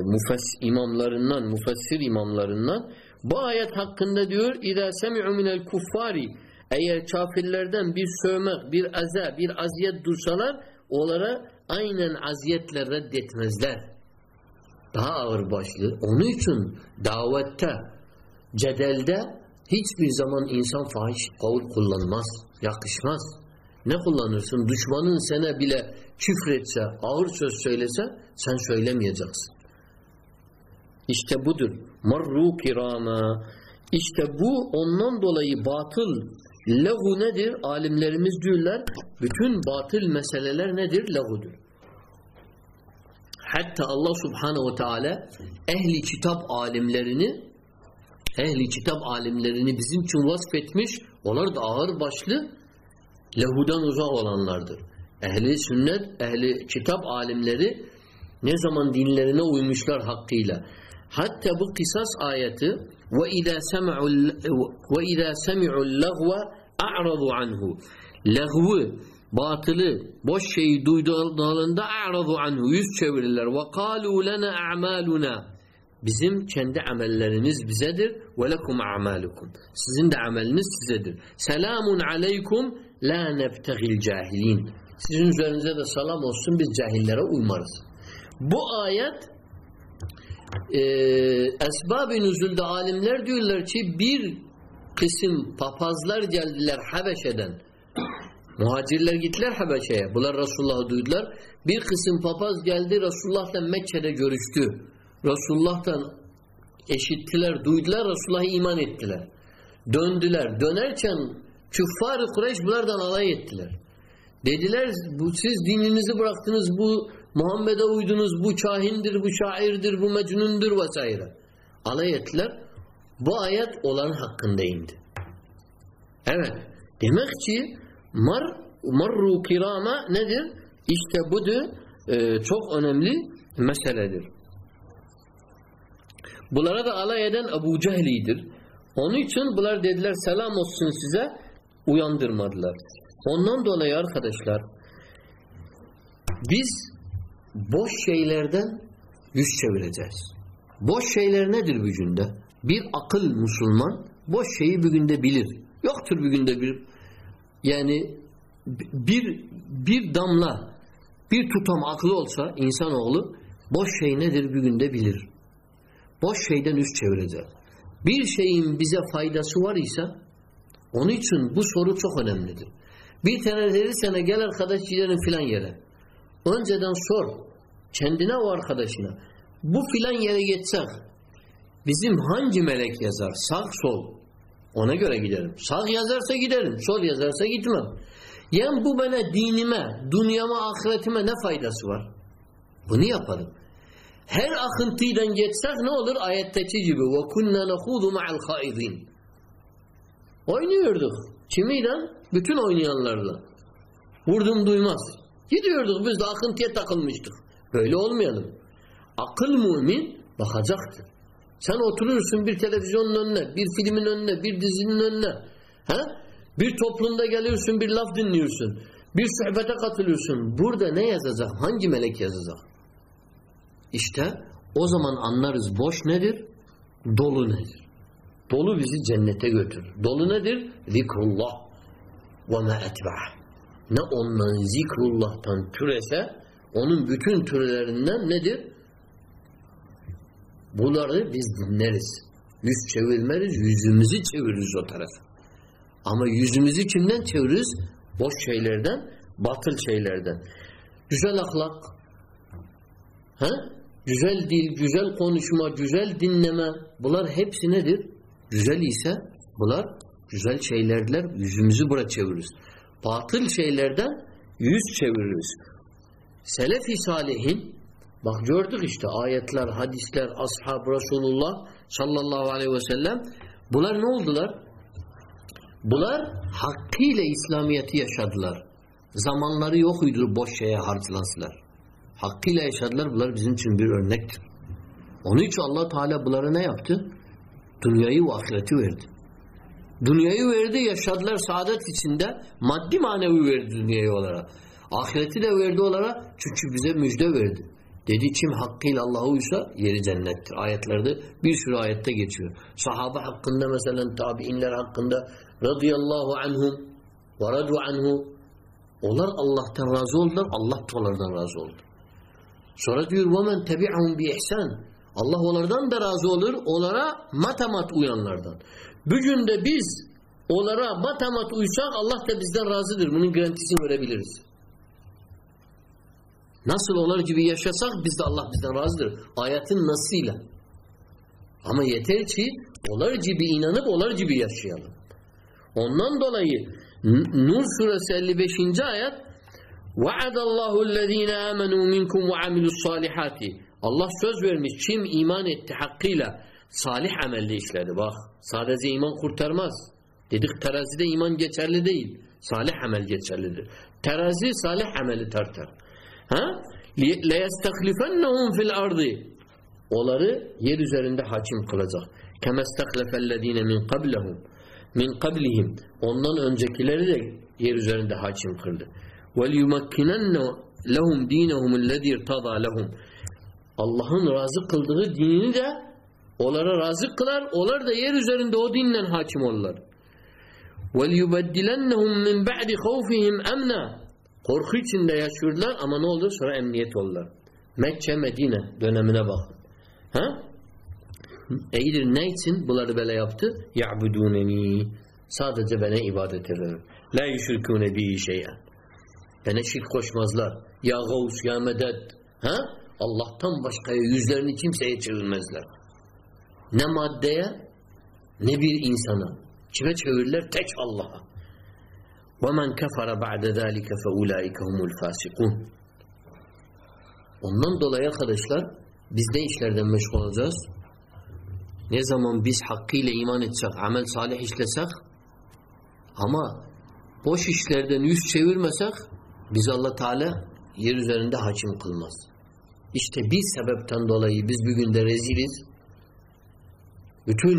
mufess, imamlarından, müfessir imamlarından bu ayet hakkında diyor اِذَا سَمِعُ مِنَ الْكُفَّارِ Eğer kafirlerden bir sövmek, bir aza, bir aziyet duysalar onlara aynen aziyetle reddetmezler. Daha ağır başlı. Onun için davette, cedelde hiçbir zaman insan fahiş kavul kullanmaz. Yakışmaz. Ne kullanırsın? Düşmanın sana bile küfretse, ağır söz söylese sen söylemeyeceksin. İşte budur. Marru kirama. İşte bu ondan dolayı batıl Lehu nedir? Alimlerimiz diyorlar. Bütün batıl meseleler nedir? Lehudur. Hatta Allah subhanehu ve teala ehli kitap alimlerini ehli kitap alimlerini bizim için vasfetmiş. Onlar da ağır başlı lehudan uzak olanlardır. Ehli sünnet, ehli kitap alimleri ne zaman dinlerine uymuşlar hakkıyla. Hatta bu kısas ayeti semi'u ve izâ semi'u lagve a'radu anhu. Lagvı, batılı, boş şeyi duyduğunda a'radu anhu yüz çevirirler. Kâlû lena a'maluna. Bizim kendi amelleriniz bizedir. Lekum a'malukum. Sizin de ameliniz sizedir. Selamun aleykum la nebtegil cahilin. Sizin üzerinize de salam olsun biz cahillere uymarız. Bu ayet e, esbab-ı nüzulde alimler diyorlar ki bir kısım papazlar geldiler Habeşe'den. Muhacirler gittiler Habeşe'ye. Bunlar Resulullah'ı duydular. Bir kısım papaz geldi Resulullah'la Mekke'de görüştü. Resulullah'tan eşittiler, duydular, Resulullah'a iman ettiler. Döndüler. Dönerken küffar-ı Kureyş bunlardan alay ettiler. Dediler bu siz dininizi bıraktınız bu Muhammed'e uydunuz bu kahindir, bu şairdir, bu mecnundur vesaire. Alay ettiler. Bu ayet olan hakkında indi. Evet. Demek ki mar marru kirama nedir? İşte budur. E, çok önemli meseledir. Bunlara da alay eden Ebu Cehli'dir. Onun için bunlar dediler selam olsun size uyandırmadılar. Ondan dolayı arkadaşlar biz boş şeylerden yüz çevireceğiz. Boş şeyler nedir bir günde? Bir akıl Müslüman boş şeyi bir günde bilir. Yoktur bir günde bir yani bir bir damla bir tutam aklı olsa insanoğlu boş şey nedir bir günde bilir. Boş şeyden yüz çevireceğiz. Bir şeyin bize faydası var ise onun için bu soru çok önemlidir. Bir tane dedi gel arkadaş gidelim filan yere. Önceden sor. Kendine o arkadaşına. Bu filan yere geçsek bizim hangi melek yazar? Sağ sol. Ona göre giderim. Sağ yazarsa giderim. Sol yazarsa gitmem. Yani bu bana dinime, dünyama, ahiretime ne faydası var? Bunu yaparım. Her akıntıyla geçsek ne olur? Ayetteki gibi. وَكُنَّا نَخُوذُ مَعَ الْخَائِذِينَ Oynuyorduk. Kimiyle? Bütün oynayanlarla. Vurdum duymaz. Gidiyorduk biz de akıntıya takılmıştık. Böyle olmayalım. Akıl mümin Bakacaktır. Sen oturursun bir televizyonun önüne, bir filmin önüne, bir dizinin önüne. He? Bir toplumda geliyorsun, bir laf dinliyorsun. Bir sohbete katılıyorsun. Burada ne yazacak? Hangi melek yazacak? İşte o zaman anlarız boş nedir? Dolu nedir? Dolu bizi cennete götürür. Dolu nedir? Zikrullah ve ma etba'ah. Ne ondan zikrullah'tan türese onun bütün türlerinden nedir? Bunları biz dinleriz. Yüz çevirmeriz, yüzümüzü çeviririz o tarafa. Ama yüzümüzü kimden çeviririz? Boş şeylerden, batıl şeylerden. Güzel ahlak, he? güzel dil, güzel konuşma, güzel dinleme bunlar hepsi nedir? Güzel ise bunlar güzel şeylerler yüzümüzü buraya çeviririz. Batıl şeylerden yüz çeviririz. Selef-i salihin bak gördük işte ayetler, hadisler, ashab Resulullah sallallahu aleyhi ve sellem bunlar ne oldular? Bunlar hakkıyla İslamiyet'i yaşadılar. Zamanları yok uydur boş şeye harcılansılar. Hakkıyla yaşadılar. Bunlar bizim için bir örnektir. Onun için allah Teala bunlara ne yaptı? Dünyayı ve ahireti verdi. Dünyayı verdi, yaşadılar saadet içinde. Maddi manevi verdi dünyayı olarak. Ahireti de verdi olarak çünkü bize müjde verdi. Dedi kim hakkıyla Allah'a uysa yeri cennettir. Ayetlerde bir sürü ayette geçiyor. Sahaba hakkında mesela tabiinler hakkında radıyallahu anhum ve radu anhu onlar Allah'tan razı oldular. Allah da onlardan razı oldu. Sonra diyor وَمَنْ تَبِعَهُمْ بِإِحْسَانٍ Allah onlardan da razı olur. Onlara matamat uyanlardan. Bugün de biz onlara matamat uysak Allah da bizden razıdır. Bunun garantisini verebiliriz. Nasıl onlar gibi yaşasak biz de Allah bizden razıdır. Ayetin nasıyla. Ama yeter ki onlar gibi inanıp onlar gibi yaşayalım. Ondan dolayı Nur suresi 55. ayet وَعَدَ اللّٰهُ الَّذ۪ينَ آمَنُوا مِنْكُمْ وَعَمِلُوا الصَّالِحَاتِ Allah söz vermiş kim iman etti hakkıyla salih amelde işledi. Bak sadece iman kurtarmaz. Dedik terazide iman geçerli değil. Salih amel geçerlidir. Terazi salih ameli tartar. Ha? لَيَسْتَخْلِفَنَّهُمْ fil ardı. Onları yer üzerinde hakim kılacak. كَمَا اسْتَخْلَفَ الَّذ۪ينَ مِنْ قَبْلَهُمْ min qablihim ondan öncekileri de yer üzerinde hakim kıldı. وَلْيُمَكِّنَنَّ لَهُمْ دِينَهُمُ الَّذ۪ي ارْتَضَى لَهُمْ Allah'ın razı kıldığı dinini de onlara razı kılar, onlar da yer üzerinde o dinle hakim olurlar. وَلْيُبَدِّلَنَّهُمْ مِنْ بَعْدِ خَوْفِهِمْ اَمْنًا Korku içinde yaşıyorlar ama ne olur? Sonra emniyet olurlar. Mekke, Medine dönemine bakın. Ha? İyidir ne için bunları böyle yaptı? يَعْبُدُونَنِي Sadece bana ibadet ederler. لَا يُشْرِكُونَ بِهِ شَيْئًا Bana şirk koşmazlar. Ya Gavs, ya Medet. Ha? Allah'tan başkaya yüzlerini kimseye çevirmezler. Ne maddeye ne bir insana. Kime çevirirler? Tek Allah'a. وَمَنْ كَفَرَ بَعْدَ ذَٰلِكَ فَاُولَٰئِكَ هُمُ الْفَاسِقُونَ Ondan dolayı arkadaşlar biz ne işlerden meşgul olacağız? Ne zaman biz hakkıyla iman etsek, amel salih işlesek ama boş işlerden yüz çevirmesek biz Allah Teala yer üzerinde hakim kılmaz. İşte bir sebepten dolayı biz bugün de reziliz. Bütün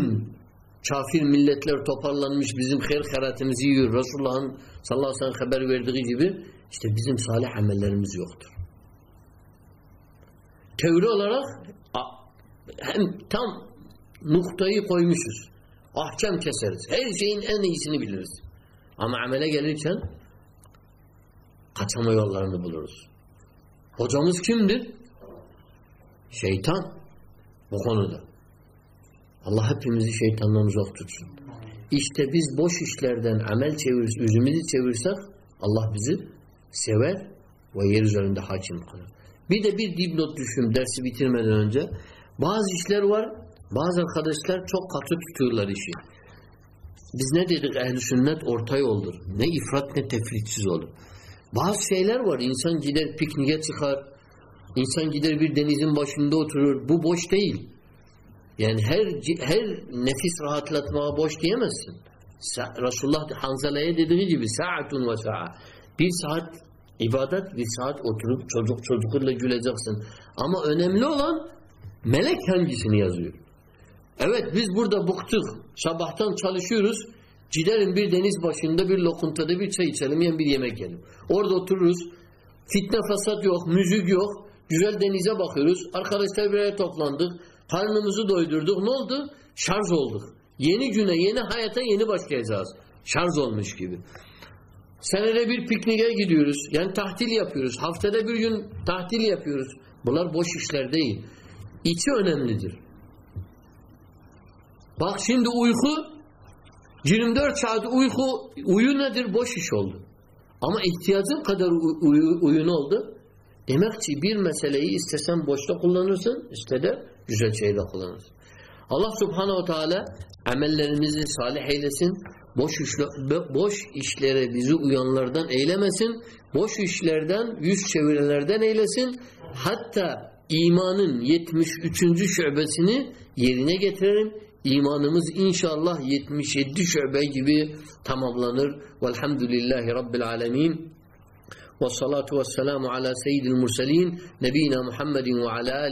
kafir milletler toparlanmış bizim her haratımızı yiyor. Resulullah'ın sallallahu aleyhi ve sellem haber verdiği gibi işte bizim salih amellerimiz yoktur. Teori olarak hem tam noktayı koymuşuz. Ahkam keseriz. Her şeyin en iyisini biliriz. Ama amele gelirken kaçama yollarını buluruz. Hocamız kimdir? Şeytan. Bu konuda. Allah hepimizi şeytandan uzak tutsun. İşte biz boş işlerden amel çevirir, yüzümüzü çevirsek Allah bizi sever ve yer üzerinde hakim kılar. Bir de bir dipnot düşün dersi bitirmeden önce. Bazı işler var bazı arkadaşlar çok katı tutuyorlar işi. Biz ne dedik ehli sünnet orta yoldur. Ne ifrat ne tefritsiz olur. Bazı şeyler var. İnsan gider pikniğe çıkar. İnsan gider bir denizin başında oturur. Bu boş değil. Yani her her nefis rahatlatmaya boş diyemezsin. Resulullah Hanzala'ya dediği gibi saatun ve sa'a. Bir saat ibadet, bir saat oturup çocuk çocuklarla güleceksin. Ama önemli olan Melek hangisini yazıyor? Evet biz burada bıktık. Sabahtan çalışıyoruz. Gidelim bir deniz başında bir lokuntada bir çay içelim, yani bir yemek yiyelim. Orada otururuz. Fitne fesat yok, müzik yok. Güzel denize bakıyoruz. Arkadaşlar bir araya toplandık. Karnımızı doydurduk. Ne oldu? Şarj olduk. Yeni güne, yeni hayata yeni başlayacağız. Şarj olmuş gibi. Senede bir pikniğe gidiyoruz. Yani tahtil yapıyoruz. Haftada bir gün tahtil yapıyoruz. Bunlar boş işler değil. İçi önemlidir. Bak şimdi uyku 24 saat uyku uyu nedir? Boş iş oldu. Ama ihtiyacın kadar uyu, uyun oldu. Demek ki bir meseleyi istesen boşta kullanırsın, iste de güzel şeyle kullanırsın. Allah subhanehu teala amellerimizi salih eylesin. Boş, işle, boş işlere bizi uyanlardan eylemesin. Boş işlerden, yüz çevirenlerden eylesin. Hatta imanın 73. şubesini yerine getirelim. İmanımız inşallah 77 şube gibi tamamlanır. Velhamdülillahi Rabbil alemin. Ve salatu ve selamu ala seyyidil murselin nebina Muhammedin ve ala